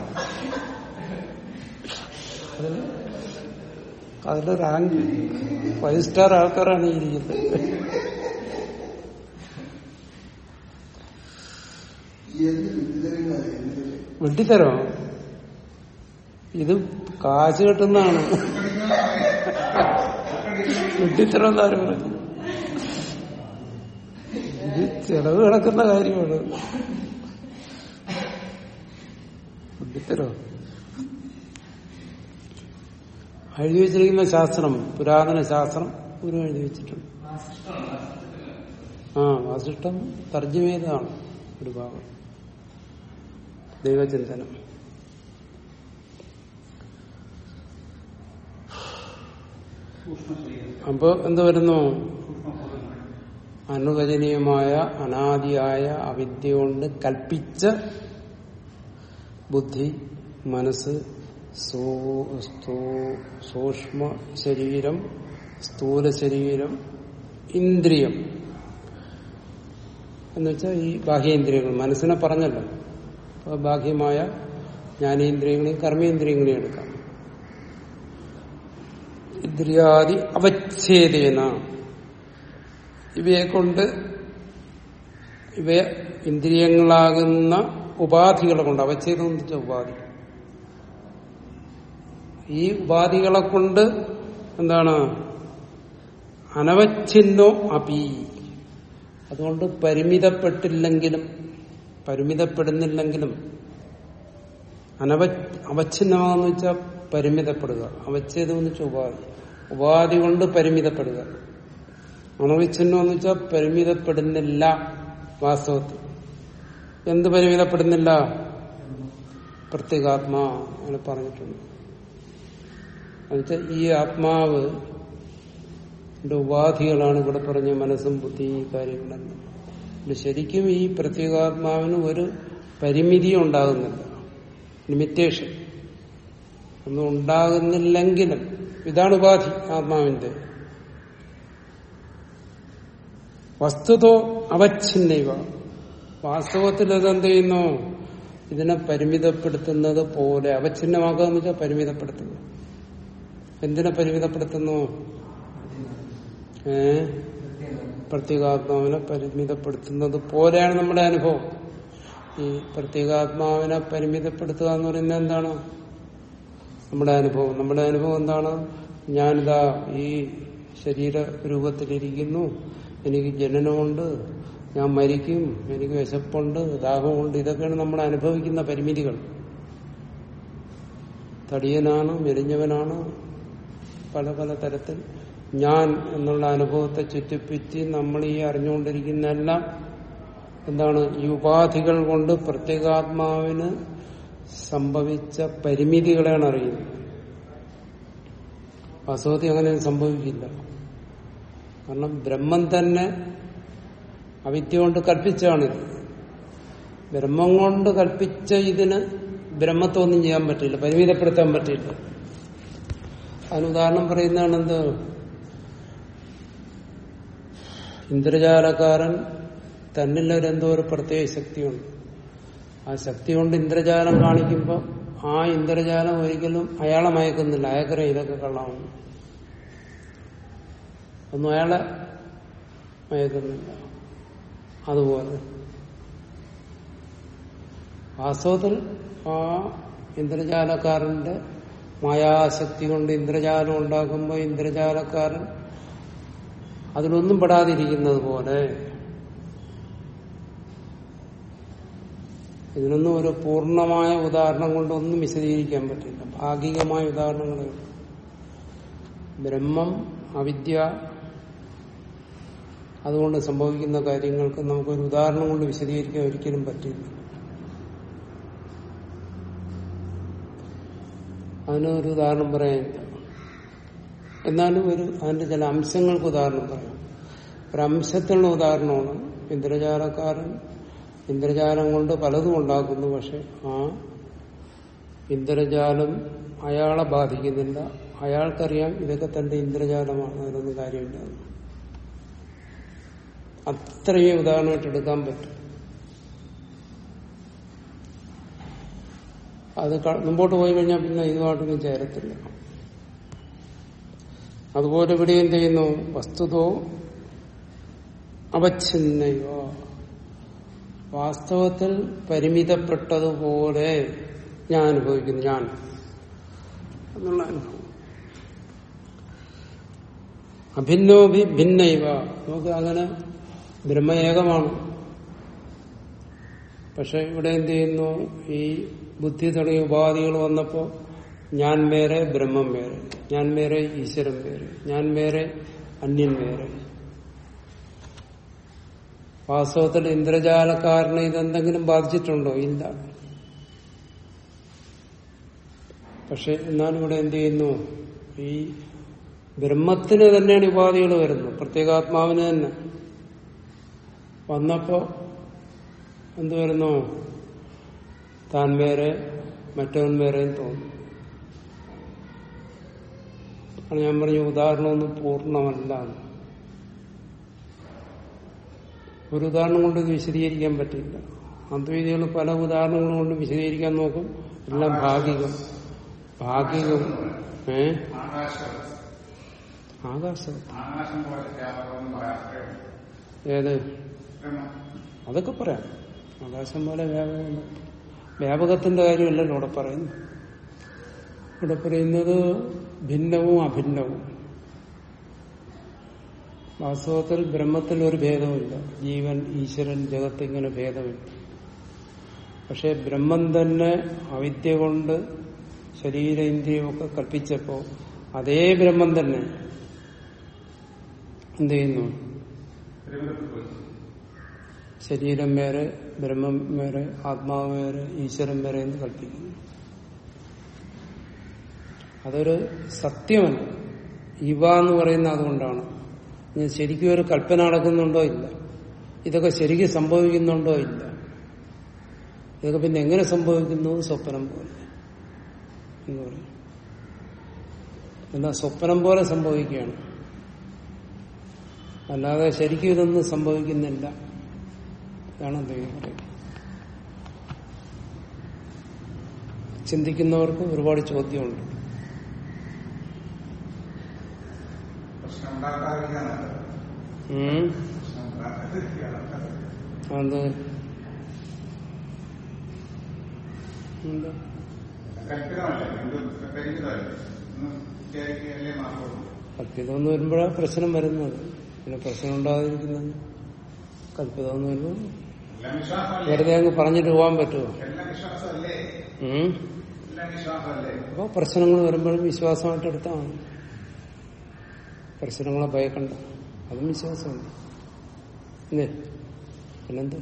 അതിൽ റാങ്ക് ഫൈവ് സ്റ്റാർ ആൾക്കാരാണ് ഈ ഇരിക്കുന്നത്. എന്ത് വെട്ടിത്തരോ? ഇത് കാശ് കിട്ടുന്നതാണ്. വെട്ടിത്തരം എന്നാരും പറഞ്ഞു ചെലവ് കിടക്കുന്ന കാര്യമാണ്. ബുദ്ധിത്തരോ എഴുതി വെച്ചിരിക്കുന്ന ശാസ്ത്രം പുരാതന ശാസ്ത്രം ഗുരു എഴുതി വെച്ചിട്ടുണ്ട്. ആ വാസിഷ്ടം തർജമേതാണ് ഒരു ഭാഗം. ദൈവചിന്തനം. അപ്പോ എന്ത് വരുന്നു? അനുവചനീയമായ അനാദിയായ അവിദ്യ കൊണ്ട് കൽപ്പിച്ച ബുദ്ധി മനസ്സ് സൂക്ഷ്മ ശരീരം സ്ഥൂല ശരീരം ഇന്ദ്രിയം. എന്നുവെച്ചാൽ ഈ ബാഹ്യേന്ദ്രിയങ്ങൾ. മനസ്സിനെ പറഞ്ഞല്ലോ. അപ്പൊ ബാഹ്യമായ ജ്ഞാനേന്ദ്രിയങ്ങളെയും കർമ്മേന്ദ്രിയങ്ങളെയും എടുക്കാം. ഇന്ദ്രിയാദി അവച്ഛേദേന. ഇവയെ കൊണ്ട് ഇവയെ ഇന്ദ്രിയങ്ങളാകുന്ന ഉപാധികളെ കൊണ്ട് അവച്ഛേദം ഉപാധി? ഈ ഉപാധികളെ കൊണ്ട് എന്താണ്? അനവച്ഛിന്നോ അപി. അതുകൊണ്ട് പരിമിതപ്പെട്ടില്ലെങ്കിലും പരിമിതപ്പെടുന്നില്ലെങ്കിലും അനവ അവച്ഛിന്നമാണെന്ന് വെച്ചാൽ പരിമിതപ്പെടുക. അവച്ഛേദം എന്ന് വെച്ചാൽ ഉപാധി. ഉപാധി കൊണ്ട് പരിമിതപ്പെടുക. അണവിച്ഛിന്നം എന്ന് വെച്ചാൽ പരിമിതപ്പെടുന്നില്ല വാസ്തവത്തിൽ. എന്ത് പരിമിതപ്പെടുന്നില്ല? പ്രത്യേകാത്മാ അങ്ങനെ പറഞ്ഞിട്ടുണ്ട്. എന്നുവെച്ചാൽ ഈ ആത്മാവ് ഉപാധികളാണ് ഇവിടെ പറഞ്ഞ മനസ്സും ബുദ്ധി ഈ കാര്യങ്ങളെല്ലാം ശരിക്കും ഈ പ്രത്യേകാത്മാവിന് ഒരു പരിമിതി ഉണ്ടാകുന്നില്ല. ലിമിറ്റേഷൻ ഒന്നും ഉണ്ടാകുന്നില്ലെങ്കിലും ഇതാണ് ഉപാധി ആത്മാവിന്റെ. വസ്തുതോ അവച്ഛിന്നൈവ. വാസ്തവത്തിൽ അതെന്ത് ചെയ്യുന്നു? ഇതിനെ പരിമിതപ്പെടുത്തുന്നത് പോലെ അവച്ഛിന്നമാക്കുക എന്ന് വെച്ചാൽ പരിമിതപ്പെടുത്തുന്നു. എന്തിനെ പരിമിതപ്പെടുത്തുന്നു? ഏ? പ്രത്യേകാത്മാവിനെ പരിമിതപ്പെടുത്തുന്നത് പോലെയാണ് നമ്മുടെ അനുഭവം. ഈ പ്രത്യേകാത്മാവിനെ പരിമിതപ്പെടുത്തുക എന്ന് പറയുന്നത് എന്താണ്? നമ്മുടെ അനുഭവം. നമ്മുടെ അനുഭവം എന്താണ്? ഞാനിതാ ഈ ശരീര രൂപത്തിലിരിക്കുന്നു എനിക്ക് ജനനമുണ്ട് ഞാൻ മരിക്കും എനിക്ക് വിശപ്പുണ്ട് ദാഹമുണ്ട്. ഇതൊക്കെയാണ് നമ്മൾ അനുഭവിക്കുന്ന പരിമിതികൾ. തടിയനാണ് മെലിഞ്ഞവനാണ് പല പല തരത്തിൽ. ഞാൻ എന്നുള്ള അനുഭവത്തെ ചുറ്റിപ്പറ്റി നമ്മൾ ഈ അറിഞ്ഞുകൊണ്ടിരിക്കുന്ന എല്ലാം എന്താണ്? ഈ ഉപാധികൾ കൊണ്ട് പ്രത്യേകാത്മാവിന് സംഭവിച്ച പരിമിതികളെയാണ് അറിയുന്നത്. വാസ്തവത്തിൽ അങ്ങനെ സംഭവിക്കില്ല. കാരണം ബ്രഹ്മം തന്നെ അവിദ്യ കൊണ്ട് കൽപ്പിച്ചാണിത് ബ്രഹ്മം കൊണ്ട് കൽപ്പിച്ച ഇതിന് ബ്രഹ്മത്തെ ഒന്നും ചെയ്യാൻ പറ്റില്ല പരിമിതപ്പെടുത്താൻ പറ്റില്ല. അതിന് ഉദാഹരണം പറയുന്നതാണ് എന്ത് ഇന്ദ്രജാലക്കാരൻ തന്നിലൊരെന്തോ ഒരു പ്രത്യേക ശക്തിയുണ്ട്. ആ ശക്തി കൊണ്ട് ഇന്ദ്രജാലം കാണിക്കുമ്പോൾ ആ ഇന്ദ്രജാലം ഒരിക്കലും അയാളെ മയക്കുന്നില്ല അയക്കറ ഇതൊക്കെ കള്ളാവുന്നു ഒന്നും അയാളെ മയക്കുന്നില്ല അതുപോലെ. വാസ്തവത്തിൽ ആ ഇന്ദ്രജാലക്കാരന്റെ മായാശക്തി കൊണ്ട് ഇന്ദ്രജാലം ഉണ്ടാക്കുമ്പോൾ ഇന്ദ്രജാലക്കാരൻ അതിലൊന്നും പെടാതിരിക്കുന്നത് പോലെ ഇതിനൊന്നും ഒരു പൂർണമായ ഉദാഹരണം കൊണ്ടൊന്നും വിശദീകരിക്കാൻ പറ്റില്ല. ഭാഗികമായ ഉദാഹരണങ്ങളേ ബ്രഹ്മം അവിദ്യ അതുകൊണ്ട് സംഭവിക്കുന്ന കാര്യങ്ങൾക്ക് നമുക്കൊരു ഉദാഹരണം കൊണ്ട് വിശദീകരിക്കാൻ ഒരിക്കലും പറ്റില്ല. അതിനൊരു ഉദാഹരണം പറയാനില്ല എന്നാലും ഒരു അതിന്റെ ചില അംശങ്ങൾക്ക് ഉദാഹരണം പറയാം. ഒരു അംശത്തിനുള്ള ഉദാഹരണമാണ് ഇന്ദ്രജാലക്കാരൻ ഇന്ദ്രജാലം കൊണ്ട് പലതും ഉണ്ടാക്കുന്നു പക്ഷെ ആ ഇന്ദ്രജാലം അയാളെ ബാധിക്കുന്നില്ല. അയാൾക്കറിയാം ഇതൊക്കെ തന്റെ ഇന്ദ്രജാലമാണ് അതിലൊന്നും കാര്യമില്ല. അത്രയും ഉദാഹരണമായിട്ട് എടുക്കാൻ പറ്റും. അത് മുമ്പോട്ട് പോയി കഴിഞ്ഞാൽ പിന്നെ ഇതുമായിട്ടൊന്നും ചേരത്തില്ല. അതുപോലെ ഇവിടെ എന്ത് ചെയ്യുന്നു? വസ്തുതോ അവച്ഛിന്നയോ വാസ്തവത്തിൽ പരിമിതപ്പെട്ടതുപോലെ ഞാൻ അനുഭവിക്കുന്നു ഞാൻ. എന്നുള്ള അനുഭവം. അഭിന്നോഭി ഭിന്നൈവ. നമുക്ക് അങ്ങനെ ബ്രഹ്മ ഏകമാണ് പക്ഷെ ഇവിടെ എന്ത് ചെയ്യുന്നു? ഈ ബുദ്ധി തുടങ്ങിയ ഉപാധികൾ വന്നപ്പോ ഞാൻ വേറെ ബ്രഹ്മം വേറെ ഞാൻ വേറെ ഈശ്വരൻ വേറെ ഞാൻ വേറെ അന്യൻ വേറെ. വാസ്തവത്തിൽ ഇന്ദ്രജാലക്കാരനെ ഇതെന്തെങ്കിലും ബാധിച്ചിട്ടുണ്ടോ? ഇല്ല. പക്ഷെ എന്നാലും ഇവിടെ എന്ത് ചെയ്യുന്നു? ഈ ബ്രഹ്മത്തിന് തന്നെയാണ് ഉപാധികൾ വരുന്നത്. പ്രത്യേകാത്മാവിന് തന്നെ. വന്നപ്പോ എന്തുവരുന്നു താൻ വേറെ മറ്റവൻ വേറെയും തോന്നും. ഞാൻ പറഞ്ഞ ഉദാഹരണമൊന്നും പൂർണമല്ല. ഒരു ഉദാഹരണം കൊണ്ട് ഇത് വിശദീകരിക്കാൻ പറ്റില്ല അദ്വൈതികൾ പല ഉദാഹരണങ്ങൾ കൊണ്ട് വിശദീകരിക്കാൻ നോക്കും. എല്ലാം ഭാഗികം. ഭാഗികം ഏ? ആകാശം. ഏത്? അതൊക്കെ പറയാം. ആകാശം പോലെ വ്യാപകം വ്യാപകത്തിന്റെ കാര്യമല്ലല്ലോ ഇവിടെ പറയുന്നു ഇവിടെ പറയുന്നത് ഭിന്നവും അഭിന്നവും. വാസ്തവത്തിൽ ബ്രഹ്മത്തിൽ ഒരു ഭേദമില്ല ജീവൻ ഈശ്വരൻ ജഗത്ത് ഇങ്ങനെ ഭേദമില്ല. പക്ഷെ ബ്രഹ്മം തന്നെ അവിദ്യ കൊണ്ട് ശരീര ഇന്ദ്രിയമൊക്കെ കൽപ്പിച്ചപ്പോ അതേ ബ്രഹ്മം തന്നെ എന്ത് ചെയ്യുന്നു? ശരീരം വേറെ ബ്രഹ്മം വേറെ ആത്മാവ് വേറെ ഈശ്വരൻ വേറെ എന്ന് കൽപ്പിക്കുന്നു. അതൊരു സത്യമല്ല. ഇവ എന്ന് പറയുന്ന അതുകൊണ്ടാണ്. ശരിക്കും ഒരു കൽപ്പന നടക്കുന്നുണ്ടോ ഇല്ല. ഇതൊക്കെ ശരിക്കും സംഭവിക്കുന്നുണ്ടോ ഇല്ല. ഇതൊക്കെ പിന്നെ എങ്ങനെ സംഭവിക്കുന്നു? സ്വപ്നം പോലെ. എന്ന് പറയും. എന്നാ സ്വപ്നം പോലെ സംഭവിക്കുകയാണ്. അല്ലാതെ ശരിക്കും ഇതൊന്നും സംഭവിക്കുന്നില്ല. ഇതാണ് ദൈവം പറയുന്നത് ചിന്തിക്കുന്നവർക്ക് ഒരുപാട് ചോദ്യമുണ്ട്. അത് കല്പിതമെന്ന് വരുമ്പോഴാണ് പ്രശ്നം വരുന്നത്. പിന്നെ പ്രശ്നം ഉണ്ടാകാതിരിക്കുന്നത്. കല്പിതമെന്ന് വരുമ്പോൾ വെറുതെ അങ്ങ് പറഞ്ഞിട്ട് പോകാൻ പറ്റുമോ. അപ്പൊ പ്രശ്നങ്ങൾ വരുമ്പോഴും വിശ്വാസമായിട്ട് എടുത്താൽ മതി. പ്രശ്നങ്ങളെ ഭയക്കണ്ട. അതും വിശ്വാസമുണ്ട് ഇല്ലേ? പിന്നെന്താ?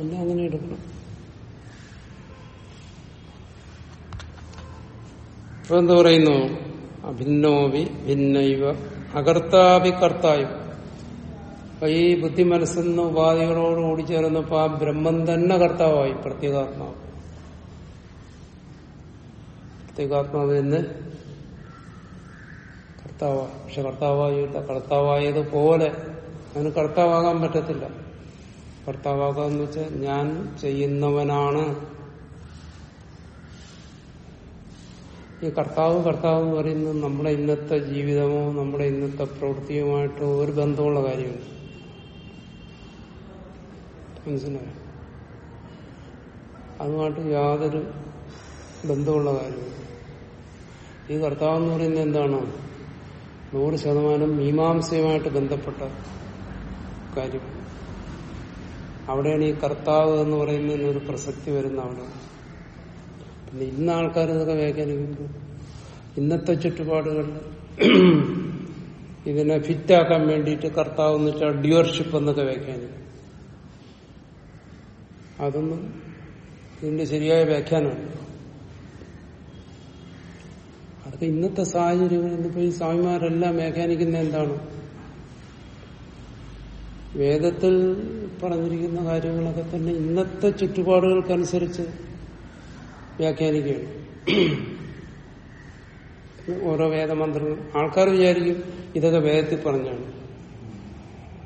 എല്ലാം അങ്ങനെ എടുക്കണം. ഇപ്പൊ എന്താ പറയുന്നു? അഭിന്നോവി ഭിന്നൈവ അകർത്താവി കർത്തായും അപ്പൊ ഈ ബുദ്ധി മനസ്സെന്ന ഉപാധികളോട് കൂടിച്ചേർന്നപ്പോ ആ ബ്രഹ്മം തന്നെ കർത്താവായി പ്രത്യേകാത്മാവ്. പ്രത്യേകാത്മാവ് എന്ന് കർത്താവായി. പക്ഷെ കർത്താവായില്ല കർത്താവായതുപോലെ അതിന് കർത്താവാകാൻ പറ്റത്തില്ല. കർത്താവാകാന്ന് വെച്ചാൽ ഞാൻ ചെയ്യുന്നവനാണ് ഈ കർത്താവ് കർത്താവ് എന്ന് പറയുന്നത് നമ്മുടെ ഇന്നത്തെ ജീവിതമോ നമ്മുടെ ഇന്നത്തെ പ്രവൃത്തിയുമായിട്ടോ ഒരു ബന്ധമുള്ള കാര്യമില്ല. മനസ്സിലായോ? അതുമായിട്ട് യാതൊരു ബന്ധമുള്ള കാര്യമില്ല. ഈ കർത്താവ് എന്ന് പറയുന്നത് എന്താണ്? നൂറ് ശതമാനം മീമാംസയുമായിട്ട് ബന്ധപ്പെട്ട കാര്യം അവിടെയാണ് ഈ കർത്താവ് എന്ന് പറയുന്നതിന് ഒരു പ്രസക്തി വരുന്ന അവിടെ. ഇന്ന് ആൾക്കാർ ഇതൊക്കെ വ്യാഖ്യാനിക്കുമ്പോൾ ഇന്നത്തെ ചുറ്റുപാടുകളിൽ ഇതിനെ ഫിറ്റാക്കാൻ വേണ്ടിയിട്ട് കർത്താവ് എന്ന് വെച്ചാൽ ഡ്യൂവർഷിപ്പ് എന്നൊക്കെ വ്യാഖ്യാനിക്കും അതൊന്നും ഇതിന്റെ ശരിയായ വ്യാഖ്യാനമല്ല. അതൊക്കെ ഇന്നത്തെ സാഹചര്യങ്ങൾ ഇന്നിപ്പോ ഈ സ്വാമിമാരെല്ലാം വ്യാഖ്യാനിക്കുന്ന എന്താണ്? വേദത്തിൽ പറഞ്ഞിരിക്കുന്ന കാര്യങ്ങളൊക്കെ തന്നെ ഇന്നത്തെ ചുറ്റുപാടുകൾക്കനുസരിച്ച് വ്യാഖ്യാനിക്കുകയാണ്. ഓരോ വേദമന്ത്രങ്ങൾ ആൾക്കാർ വിചാരിക്കും ഇതൊക്കെ വേദത്തിൽ പറഞ്ഞാണ്.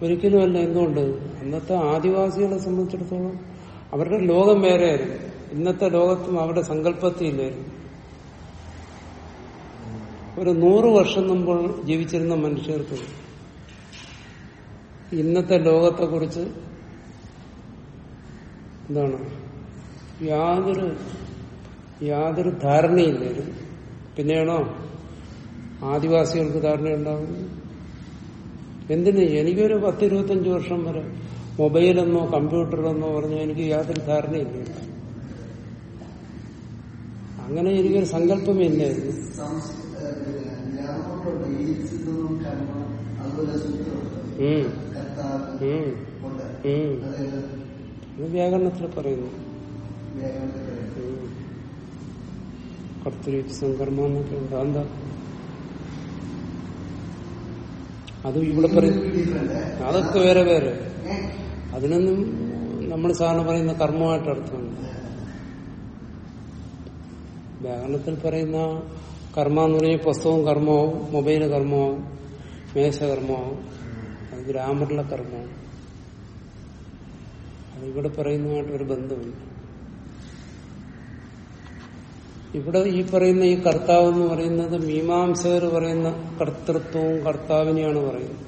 ഒരിക്കലുമല്ല എന്തുകൊണ്ട്? അന്നത്തെ ആദിവാസികളെ സംബന്ധിച്ചിടത്തോളം അവരുടെ ലോകം വേറെയായിരുന്നു ഇന്നത്തെ ലോകത്തും അവരുടെ സങ്കല്പത്തിയില്ലായിരുന്നു ഒരു നൂറ് വർഷം മുമ്പ് ജീവിച്ചിരുന്ന മനുഷ്യർക്ക് ഇന്നത്തെ ലോകത്തെക്കുറിച്ച് എന്താണ് യാതൊരു യാതൊരു ധാരണയില്ലായിരുന്നു പിന്നെയാണോ? ആദിവാസികൾക്ക് ധാരണയുണ്ടാകുന്നത് എന്തിന്? എനിക്കൊരു പത്തിരുപത്തഞ്ച് വർഷം വരെ മൊബൈലെന്നോ കമ്പ്യൂട്ടറെന്നോ പറഞ്ഞാൽ എനിക്ക് യാതൊരു ധാരണയില്ല. അങ്ങനെ എനിക്കൊരു സങ്കല്പം ഇല്ലായിരുന്നു. വ്യാകരണത്തിൽ സിദ്ധവും കർമ്മം അതുപോലെ സൂത്രമുണ്ട് ഉം, കർത്താവ് ഉം, ഉണ്ട് ഉം. അതായത് ഇത് വ്യാകരണത്തിൽ പറയുന്നു പറയുന്നത്. ഉം. എന്നൊക്കെ അതെന്താ? അത് ഇവിടെ പറയും. അതൊക്കെ വേറെ വേറെ. അതിനൊന്നും നമ്മൾ സാധാരണ പറയുന്ന കർമ്മമായിട്ട് അർത്ഥമുണ്ട് വ്യാകരണത്തിൽ പറയുന്ന കർമ്മ എന്ന് പറഞ്ഞാൽ പുസ്തകവും കർമ്മമാവും മൊബൈൽ കർമ്മമാവും മേശ കർമ്മമാവും അത് ഗ്രാമറിലെ കർമ്മമാണ് അത് ഇവിടെ പറയുന്നതുമായിട്ട് ഒരു ബന്ധമില്ല ഇവിടെ ഈ പറയുന്ന ഈ കർത്താവ് എന്ന് പറയുന്നത് മീമാംസകർ പറയുന്ന കർത്തൃത്വവും കർത്താവിനെയാണ് പറയുന്നത്.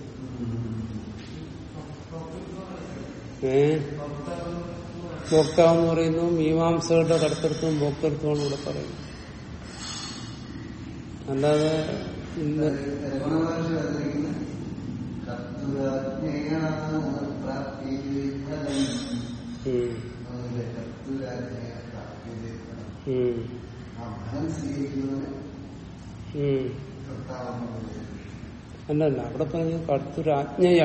ഏ? ഭോക്താവ് എന്ന് പറയുന്നു മീമാംസകരുടെ കർത്തൃത്വവും ഭോക്തൃത്വമാണ് ഇവിടെ പറയുന്നത് അല്ലാതെ ഇന്ന് രമണ മഹർഷി പറഞ്ഞിരിക്കുന്നത് കർത്തൃരാജ്ഞയാണ് പ്രാപ്തിയിലേക്കല്ല ഉം, അതുപോലെ കർത്തൃരാജ്ഞയെ പ്രാപ്തിയിലേക്കാണ് ഉം, ഫലം സ്വീകരിക്കുന്നതിന് അല്ലല്ല അവിടെ പറഞ്ഞ കർത്തൃരാജ്ഞയ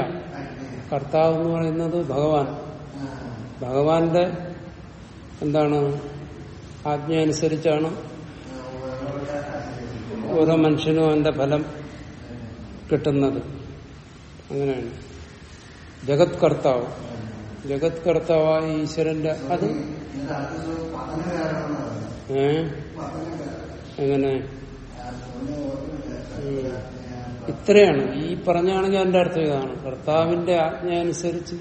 കർത്താവ് എന്ന് പറയുന്നത് ഭഗവാൻ. ഭഗവാന്റെ എന്താണ്? ആജ്ഞ അനുസരിച്ചാണ് ഓരോ മനുഷ്യനും അവന്റെ ഫലം കിട്ടുന്നത്. അങ്ങനെയാണ്. ജഗത് കർത്താവ്. ജഗത് കർത്താവായ ഈശ്വരന്റെ അത് ഇതിന്റെ ഒന്നും ഇത്രയാണ്. ഈ പറഞ്ഞാണെങ്കിൽ എന്റെ അർത്ഥം ഇതാണ്. കർത്താവിന്റെ ആജ്ഞ അനുസരിച്ച്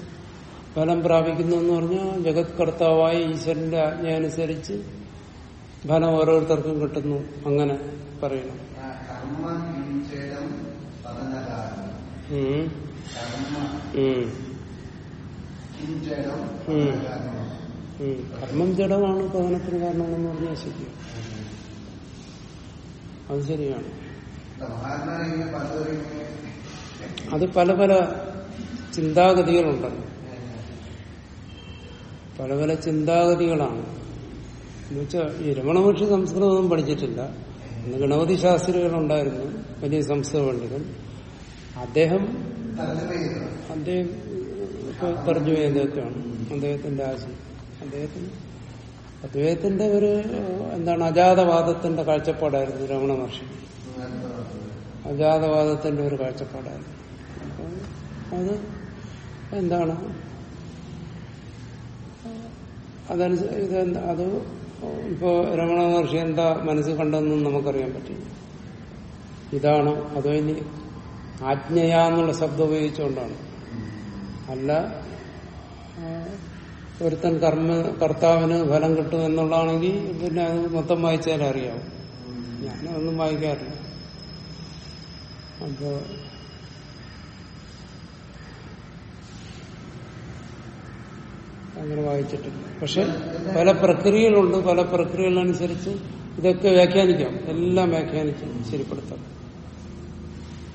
ഫലം പ്രാപിക്കുന്നു എന്ന് പറഞ്ഞാൽ ജഗത് കർത്താവായ ഈശ്വരന്റെ ആജ്ഞ അനുസരിച്ച് ഫലം ഓരോരുത്തർക്കും കിട്ടുന്നു. അങ്ങനെ പറയണം. കർമ്മ ജഡമാണ് പതനത്തിന് കാരണമെന്ന് പറഞ്ഞാൽ ശരിയാണ് അത് ശരിയാണ്. അത് പല പല ചിന്താഗതികളുണ്ടല്ലോ പല പല ചിന്താഗതികളാണ്. എന്നുവെച്ചാൽ ഈ രമണ മഹർഷി സംസ്കൃതമൊന്നും പഠിച്ചിട്ടില്ല. അന്ന് ഗണപതി ശാസ്ത്രികളുണ്ടായിരുന്നു. വലിയ സംസ്കൃത പണ്ഡിതൻ. അദ്ദേഹം അദ്ദേഹം പറഞ്ഞു അദ്ദേഹത്തെയാണ് അദ്ദേഹത്തിന്റെ ആശയം. അദ്ദേഹത്തിന് അദ്ദേഹത്തിന്റെ ഒരു എന്താണ് അജാതവാദത്തിന്റെ കാഴ്ചപ്പാടായിരുന്നു രമണ മഹർഷി. അജാതവാദത്തിന്റെ ഒരു കാഴ്ചപ്പാടായിരുന്നു. അത് എന്താണ്? അതനുസരിച്ച് ഇത് അത് ഇപ്പോ രമണ മഹർഷി എന്താ മനസ്സിൽ കണ്ടെന്നും നമുക്കറിയാൻ പറ്റില്ല. ഇതാണ് അതോ ഇനി ആജ്ഞയ എന്നുള്ള ശബ്ദം ഉപയോഗിച്ചുകൊണ്ടാണ്. അല്ല ഒരുത്തൻ കർമ്മ കർത്താവിന് ഫലം കിട്ടും എന്നുള്ളതാണെങ്കിൽ പിന്നെ അത് മൊത്തം വായിച്ചാലും അറിയാവും. ഞാനതൊന്നും വായിക്കാറില്ല. അപ്പോ അങ്ങനെ വായിച്ചിട്ടില്ല. പക്ഷെ പല പ്രക്രിയകളുണ്ട്. പല പ്രക്രിയകളനുസരിച്ച് ഇതൊക്കെ വ്യാഖ്യാനിക്കാം. എല്ലാം വ്യാഖ്യാനിച്ച് ശരിപ്പെടുത്താം.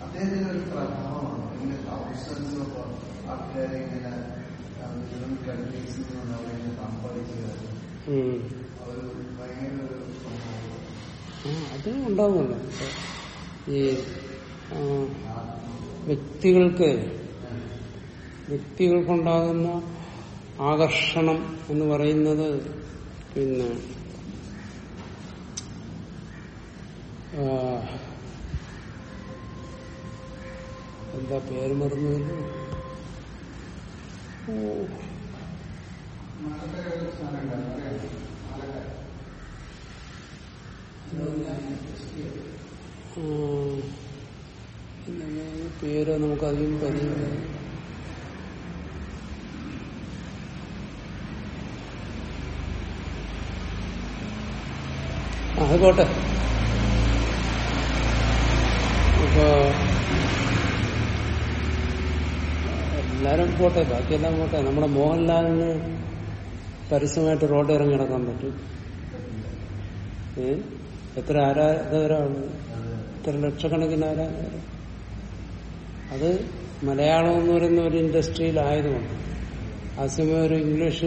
അദ്ദേഹത്തിന് അത് ഉണ്ടാവുമല്ലോ. ഇപ്പൊ ഈ വ്യക്തികൾക്ക് വ്യക്തികൾക്കുണ്ടാകുന്ന ആകർഷണം എന്ന് പറയുന്നത് പിന്നെ എന്താ പേര് മറന്നു ഓ മറ്റൊക്കെ ഒരു സ്ഥാനം ഉണ്ടായിരുന്നു അറിയാം പാലക്കാട് ഉം. പിന്നെ പേര് നമുക്കധികം പരിചയമില്ല. ആ, അത് പോട്ടെ അപ്പൊ എല്ലാരും പോട്ടെ ബാക്കിയെല്ലാം പോട്ടെ. നമ്മുടെ മോഹൻലാലിന് പരസ്യമായിട്ട് റോഡ് ഇറങ്ങി നടക്കാൻ പറ്റും. എത്ര ആരാധകരാണ്? എത്ര ലക്ഷക്കണക്കിന് ആരാധകർ അത് മലയാളം എന്ന് പറയുന്ന ഒരു ഇൻഡസ്ട്രിയിലായതുകൊണ്ട്. ആ സമയം ഒരു ഇംഗ്ലീഷ്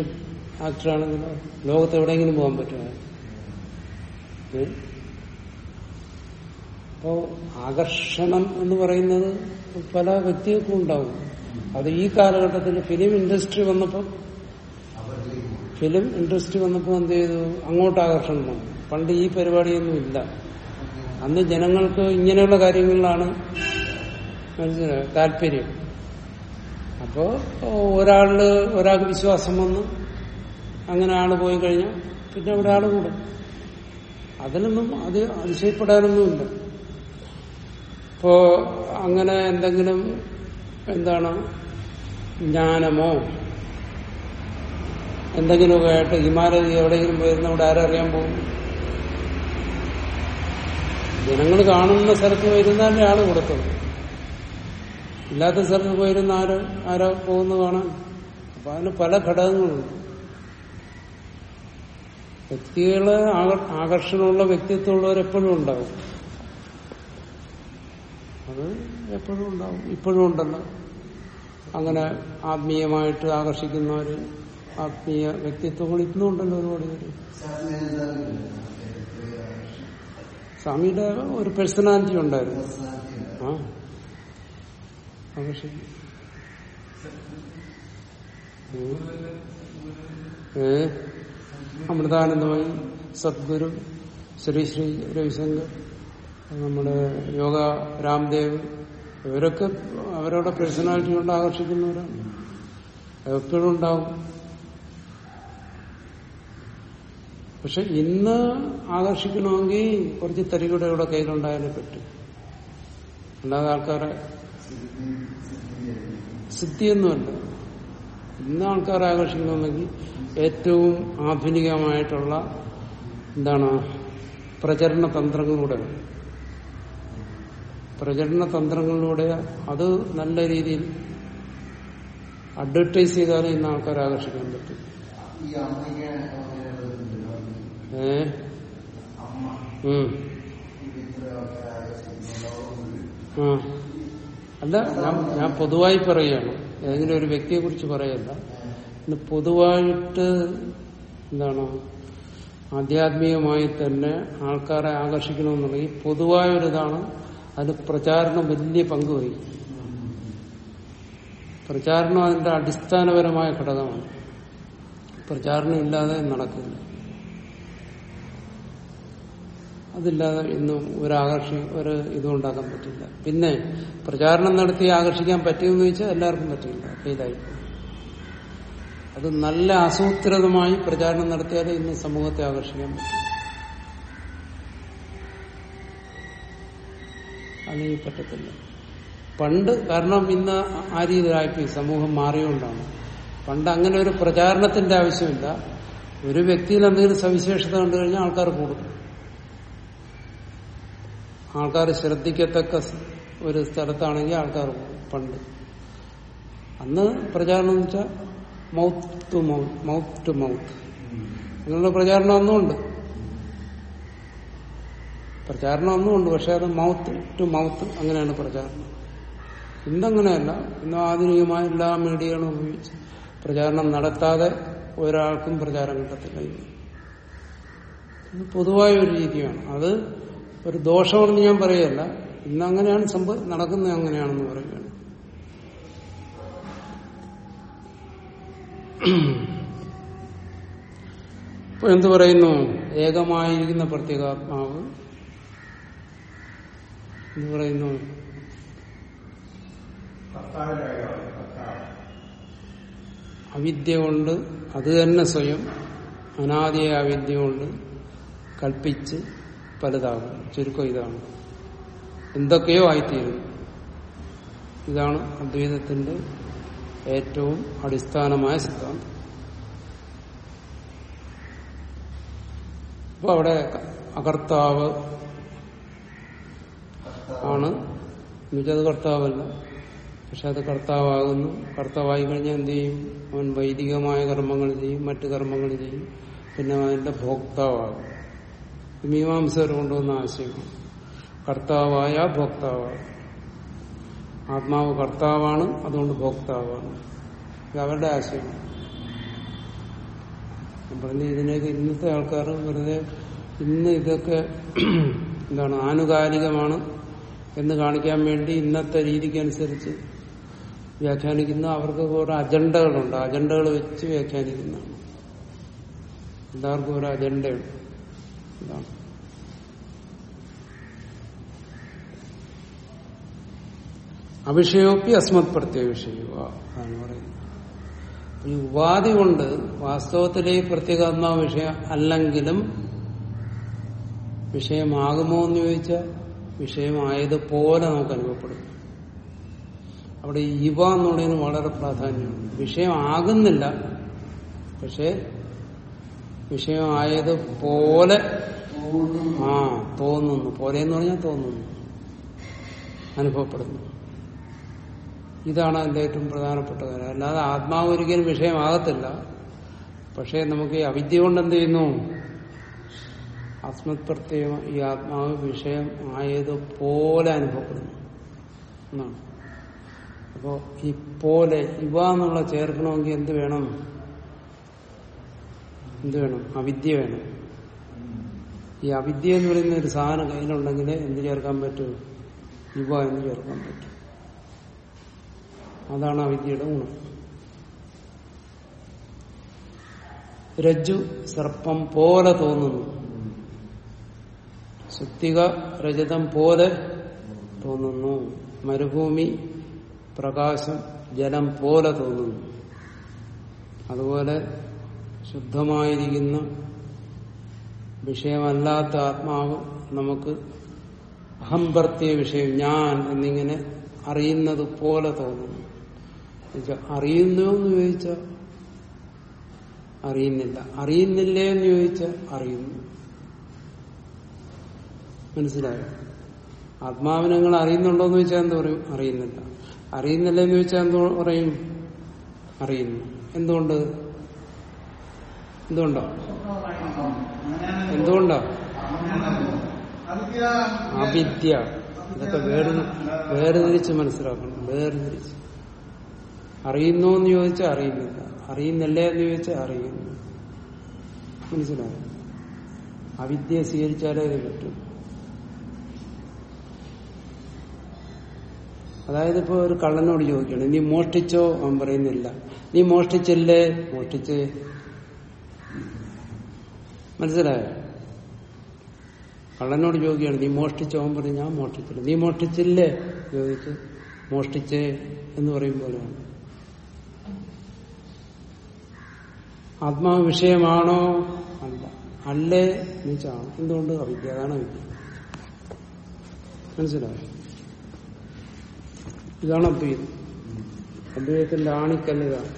ആക്ടറാണെങ്കിലോ ലോകത്ത് എവിടെയെങ്കിലും പോകാൻ പറ്റുമോ? അപ്പോ ആകർഷണം എന്ന് പറയുന്നത് പല വ്യക്തികൾക്കും ഉണ്ടാവും. അത് ഈ കാലഘട്ടത്തിൽ ഫിലിം ഇൻഡസ്ട്രി വന്നപ്പോൾ ഫിലിം ഇൻഡസ്ട്രി വന്നപ്പോൾ എന്ത് ചെയ്തു? അങ്ങോട്ട് ആകർഷണം വന്നു. പണ്ട് ഈ പരിപാടിയൊന്നും ഇല്ല. അന്ന് ജനങ്ങൾക്ക് ഇങ്ങനെയുള്ള കാര്യങ്ങളിലാണ് താല്പര്യം. അപ്പോ ഒരാളിൽ ഒരാൾക്ക് വിശ്വാസം വന്നു. അങ്ങനെ ആൾ പോയി കഴിഞ്ഞാൽ പിന്നെ അവിടെ ആൾ കൂടും. അതിലൊന്നും അത് അതിശയപ്പെടാനൊന്നുമില്ല. ഇപ്പോ അങ്ങനെ എന്തെങ്കിലും എന്താണ് ജ്ഞാനമോ എന്തെങ്കിലുമൊക്കെ ആയിട്ട് ഹിമാലയ എവിടെയെങ്കിലും പോയിരുന്ന അവിടെ ആരറിയാൻ പോകും? ജനങ്ങൾ കാണുന്ന സ്ഥലത്ത് പോയിരുന്നാലേ ആൾ കൊടുത്തുള്ളൂ. ഇല്ലാത്ത സ്ഥലത്ത് പോയിരുന്ന ആര് ആരോ പോകുന്ന കാണാൻ? അപ്പൊ അതിന് പല ഘടകങ്ങളുണ്ട്. വ്യക്തികൾ ആകർ- ആകർഷണമുള്ള വ്യക്തിത്വമുള്ളവരെപ്പോഴും ഉണ്ടാവും. അത് എപ്പോഴും ഉണ്ടാവും. ഇപ്പോഴും ഉണ്ടല്ലോ. അങ്ങനെ ആത്മീയമായിട്ട് ആകർഷിക്കുന്നവര് ആത്മീയ വ്യക്തിത്വങ്ങൾ ഇന്നും ഉണ്ടല്ലോ ഒരുപാട് പേര്. സ്വാമിയുടെ ഒരു പേഴ്സണാലിറ്റി ഉണ്ടായിരുന്നു. ആ. പക്ഷെ. ഏ? അമൃതാനന്ദമായി സദ്ഗുരു ശ്രീ ശ്രീ രവിശങ്കർ നമ്മുടെ യോഗ രാംദേവ് ഇവരൊക്കെ അവരുടെ പേഴ്സണാലിറ്റി കൊണ്ട് ആകർഷിക്കുന്നവരാണ്. എപ്പോഴും ഉണ്ടാവും. പക്ഷെ ഇന്ന് ആകർഷിക്കണമെങ്കിൽ കുറച്ച് തരികൂടെ ഇവിടെ കയ്യിലുണ്ടായാലേ പറ്റും. അല്ലാതെ ആൾക്കാരെ സിദ്ധിയൊന്നുമല്ല. ഇന്ന് ആൾക്കാരെ ആകർഷിക്കണമെങ്കിൽ ഏറ്റവും ആധുനികമായിട്ടുള്ള എന്താണ് പ്രചരണ തന്ത്രങ്ങളിലൂടെ. പ്രചരണ തന്ത്രങ്ങളിലൂടെ അത് നല്ല രീതിയിൽ അഡ്വർടൈസ് ചെയ്താലേ ഇന്ന് ആൾക്കാരെ ആകർഷിക്കാൻ പറ്റും ഈ അമ്മയ്ക്ക് അങ്ങനെയുള്ളതുണ്ടല്ലോ ഏ അമ്മ ഉം. ഇത്രയൊക്കെ ആകർഷിക്കുന്നുണ്ടാവും ആ അല്ല ഞാൻ ഞാൻ പൊതുവായി പറയുകയാണ്. ഏതെങ്കിലും ഒരു വ്യക്തിയെ കുറിച്ച് പറയല്ല. പൊതുവായിട്ട് എന്താണ്? ആധ്യാത്മികമായി തന്നെ ആൾക്കാരെ ആകർഷിക്കണമെന്നുണ്ടെങ്കിൽ പൊതുവായൊരിതാണ് അത് പ്രചാരണം വലിയ പങ്ക് വഹിക്കും. പ്രചാരണം അതിന്റെ അടിസ്ഥാനപരമായ ഘടകമാണ്. പ്രചാരണം ഇല്ലാതെ നടക്കില്ല. അതില്ലാതെ ഇന്നും ഒരു ആകർഷി ഒരു ഇതും ഉണ്ടാക്കാൻ പറ്റില്ല. പിന്നെ പ്രചാരണം നടത്തി ആകർഷിക്കാൻ പറ്റുമെന്ന് ചോദിച്ചാൽ എല്ലാവർക്കും പറ്റില്ല. ഫെയിലായി. അത് നല്ല ആസൂത്രിതമായി പ്രചാരണം നടത്തിയാലേ ഇന്ന് സമൂഹത്തെ ആകർഷിക്കാൻ പറ്റും. അല്ലെങ്കിൽ പറ്റത്തില്ല. പണ്ട് കാരണം ഇന്ന് ആ രീതിയിലായിപ്പോയി സമൂഹം മാറിയോണ്ടാണ്. പണ്ട് അങ്ങനെ ഒരു പ്രചാരണത്തിന്റെ ആവശ്യമില്ല. ഒരു വ്യക്തിയിൽ എന്തെങ്കിലും സവിശേഷത കണ്ടു കഴിഞ്ഞാൽ ആൾക്കാർ കൂടും. ആൾക്കാർ ശ്രദ്ധിക്കത്തക്ക ഒരു സ്ഥലത്താണെങ്കിൽ ആൾക്കാർ പണ്ട്. അന്ന് പ്രചാരണം എന്ന് വെച്ചാൽ mouth to mouth mouth to mouth അങ്ങനെയുള്ള പ്രചാരണം അന്നുമുണ്ട് പ്രചാരണം ഒന്നും ഉണ്ട് പക്ഷെ അത് മൗത്ത് ടു മൗത്ത് അങ്ങനെയാണ് പ്രചാരണം. ഇന്നങ്ങനെയല്ല. ഇന്ന് ആധുനികമായ എല്ലാ മീഡിയകളും ഉപയോഗിച്ച് പ്രചാരണം നടത്താതെ ഒരാൾക്കും പ്രചാരം കിട്ടത്തില്ല പൊതുവായ ഒരു രീതിയാണ്. അത് ഒരു ദോഷമെന്ന് ഞാൻ പറയല്ല. ഇന്നങ്ങനെയാണ് സംഭവം നടക്കുന്നത് അങ്ങനെയാണെന്ന് പറയുകയാണ് ഇപ്പൊ എന്തു പറയുന്നു? ഏകമായിരിക്കുന്ന പ്രത്യേകാത്മാവ്. എന്തു പറയുന്നു? അവിദ്യ കൊണ്ട് അത് തന്നെ സ്വയം അനാദിയായ അവിദ്യ കൊണ്ട് കൽപ്പിച്ച് പലതാകും ചുരുക്കം ഇതാണ്. എന്തൊക്കെയോ ആയിത്തീരും. ഇതാണ് അദ്വൈതത്തിന്റെ ഏറ്റവും അടിസ്ഥാനമായ സിദ്ധാന്തം. അപ്പൊ അവിടെ അകർത്താവ് ആണ്. എന്നുവെച്ചാൽ അത് കർത്താവല്ല. പക്ഷെ അത് കർത്താവാകുന്നു. കർത്താവായി കഴിഞ്ഞാൽ എന്ത് ചെയ്യും? അവൻ വൈദികമായ കർമ്മങ്ങൾ ചെയ്യും മറ്റു കർമ്മങ്ങൾ ചെയ്യും. പിന്നെ അവന്റെ ഭോക്താവാകും. മീമാംസകർ കൊണ്ടുവന്ന ആശയം. കർത്താവായ ഭോക്താവായ ആത്മാവ് കർത്താവാണ് അതുകൊണ്ട് ഭോക്താവാണ്. ഇത് അവരുടെ ആശയമാണ് പറഞ്ഞ ഇതിനൊക്കെ ഇന്നത്തെ ആൾക്കാർ വെറുതെ ഇന്ന് ഇതൊക്കെ <clears throat> എന്താണ് ആനുകാലികമാണ് എന്ന് കാണിക്കാൻ വേണ്ടി ഇന്നത്തെ രീതിക്കനുസരിച്ച് വ്യാഖ്യാനിക്കുന്ന അവർക്ക് ഓരോ അജണ്ടകളുണ്ട്. അജണ്ടകൾ വെച്ച് വ്യാഖ്യാനിക്കുന്നതാണ്. എല്ലാവർക്കും ഒരു അജണ്ടയുണ്ട്. ഇതാണ് അവിഷയോപ്പി അസ്മത് പ്രത്യേക വിഷയോ അതാണ് പറയുന്നത്. ഈ ഉപാധി കൊണ്ട് വാസ്തവത്തിലെ ഈ പ്രത്യേകാത്മാവ് വിഷയം അല്ലെങ്കിലും വിഷയമാകുമോ എന്ന് ചോദിച്ചാൽ വിഷയമായതുപോലെ നമുക്ക് അനുഭവപ്പെടും. അവിടെ ഇവ എന്നുള്ളതിന് വളരെ പ്രാധാന്യമാണ് വിഷയമാകുന്നില്ല പക്ഷെ വിഷയമായതുപോലെ ആ തോന്നുന്നു. പോലെ എന്ന് പറഞ്ഞാൽ തോന്നുന്നു. അനുഭവപ്പെടുന്നു. ഇതാണ് അതിന്റെ ഏറ്റവും പ്രധാനപ്പെട്ട കാര്യം. അല്ലാതെ ആത്മാവ് ഒരിക്കലും വിഷയമാകത്തില്ല. പക്ഷേ നമുക്ക് ഈ അവിദ്യ കൊണ്ട് എന്ത് ചെയ്യുന്നു? ആത്മത് പ്രത്യേകം ഈ ആത്മാവ് വിഷയം ആയതുപോലെ അനുഭവപ്പെടുന്നു. എന്നാണ്. അപ്പോ ഈ പോലെ ഇവ എന്നുള്ള ചേർക്കണമെങ്കിൽ എന്ത് വേണം? എന്ത് വേണം? അവിദ്യ വേണം. ഈ അവിദ്യ എന്ന് പറയുന്ന ഒരു സാധനം കയ്യിലുണ്ടെങ്കിൽ എന്ത് ചേർക്കാൻ പറ്റും? യുവ എന്ന് ചേർക്കാൻ പറ്റും. അതാണ് അവിദ്യയുടെ ഗുണം. രജ്ജു സർപ്പം പോലെ തോന്നുന്നു. സുത്തിക രജതം പോലെ തോന്നുന്നു. മരുഭൂമി പ്രകാശം ജലം പോലെ തോന്നുന്നു. അതുപോലെ ശുദ്ധമായിരിക്കുന്ന വിഷയമല്ലാത്ത ആത്മാവ് നമുക്ക് അഹംഭർത്തിയ വിഷയം ഞാൻ എന്നിങ്ങനെ അറിയുന്നത് പോലെ തോന്നുന്നു. അറിയുന്നു എന്ന് ചോദിച്ച അറിയുന്നില്ല. അറിയുന്നില്ലേ എന്ന് ചോദിച്ച അറിയുന്നു. മനസ്സിലായോ? ആത്മാവിനെ നിങ്ങൾ അറിയുന്നുണ്ടോ എന്ന് ചോദിച്ചാൽ എന്ത് പറയും? അറിയുന്നില്ല. അറിയുന്നില്ല എന്ന് ചോദിച്ചാൽ എന്ത് പറയും? അറിയുന്നു. എന്തുകൊണ്ട്? എന്തുകൊണ്ടോ? എന്തുകൊണ്ടോ? അവിദ്യ. ഇതൊക്കെ വേറെ വേർതിരിച്ച് മനസ്സിലാക്കണം. വേർതിരിച്ച്. അറിയുന്നു എന്ന് ചോദിച്ചാൽ അറിയുന്നില്ല. അറിയുന്നില്ലേ എന്ന് ചോദിച്ചാൽ അറിയുന്നു മനസ്സിലായോ? അവിദ്യ സ്വീകരിച്ചാലേ ഇത് കിട്ടും അതായത് ഇപ്പോ ഒരു കള്ളനോട് ചോദിക്കണം നീ മോഷ്ടിച്ചോ? അവൻ പറയുന്നില്ല. നീ മോഷ്ടിച്ചില്ലേ? മോഷ്ടിച്ച്. മനസ്സിലായോ? കള്ളനോട് ചോദിക്കുകയാണ് നീ മോഷ്ടിച്ചോ? അവൻ പറയും ഞാൻ മോഷ്ടിച്ചില്ല. നീ മോഷ്ടിച്ചില്ലേ? ചോദിച്ച് മോഷ്ടിച്ചേ എന്ന് പറയും പോലെയാണ് ആത്മാവ് വിഷയമാണോ അല്ല. അല്ലേ എന്നുവെച്ചാണ്. എന്തുകൊണ്ട് അവിദ്യ അതാണ് വിദ്യ മനസ്സിലായോ? ഇതാണ് അദ്വൈതം. അദ്വൈതത്തിന്റെ ആണിക്കല്ലിതാണ്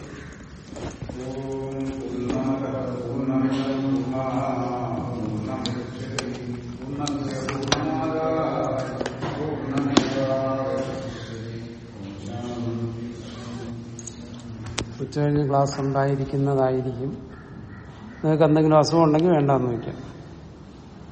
ഉച്ചകഴിഞ്ഞ് ക്ലാസ് ഉണ്ടായിരിക്കുന്നതായിരിക്കും. നിങ്ങൾക്ക് എന്തെങ്കിലും അസുഖം ഉണ്ടെങ്കിൽ വേണ്ടാന്ന് വയ്ക്കാം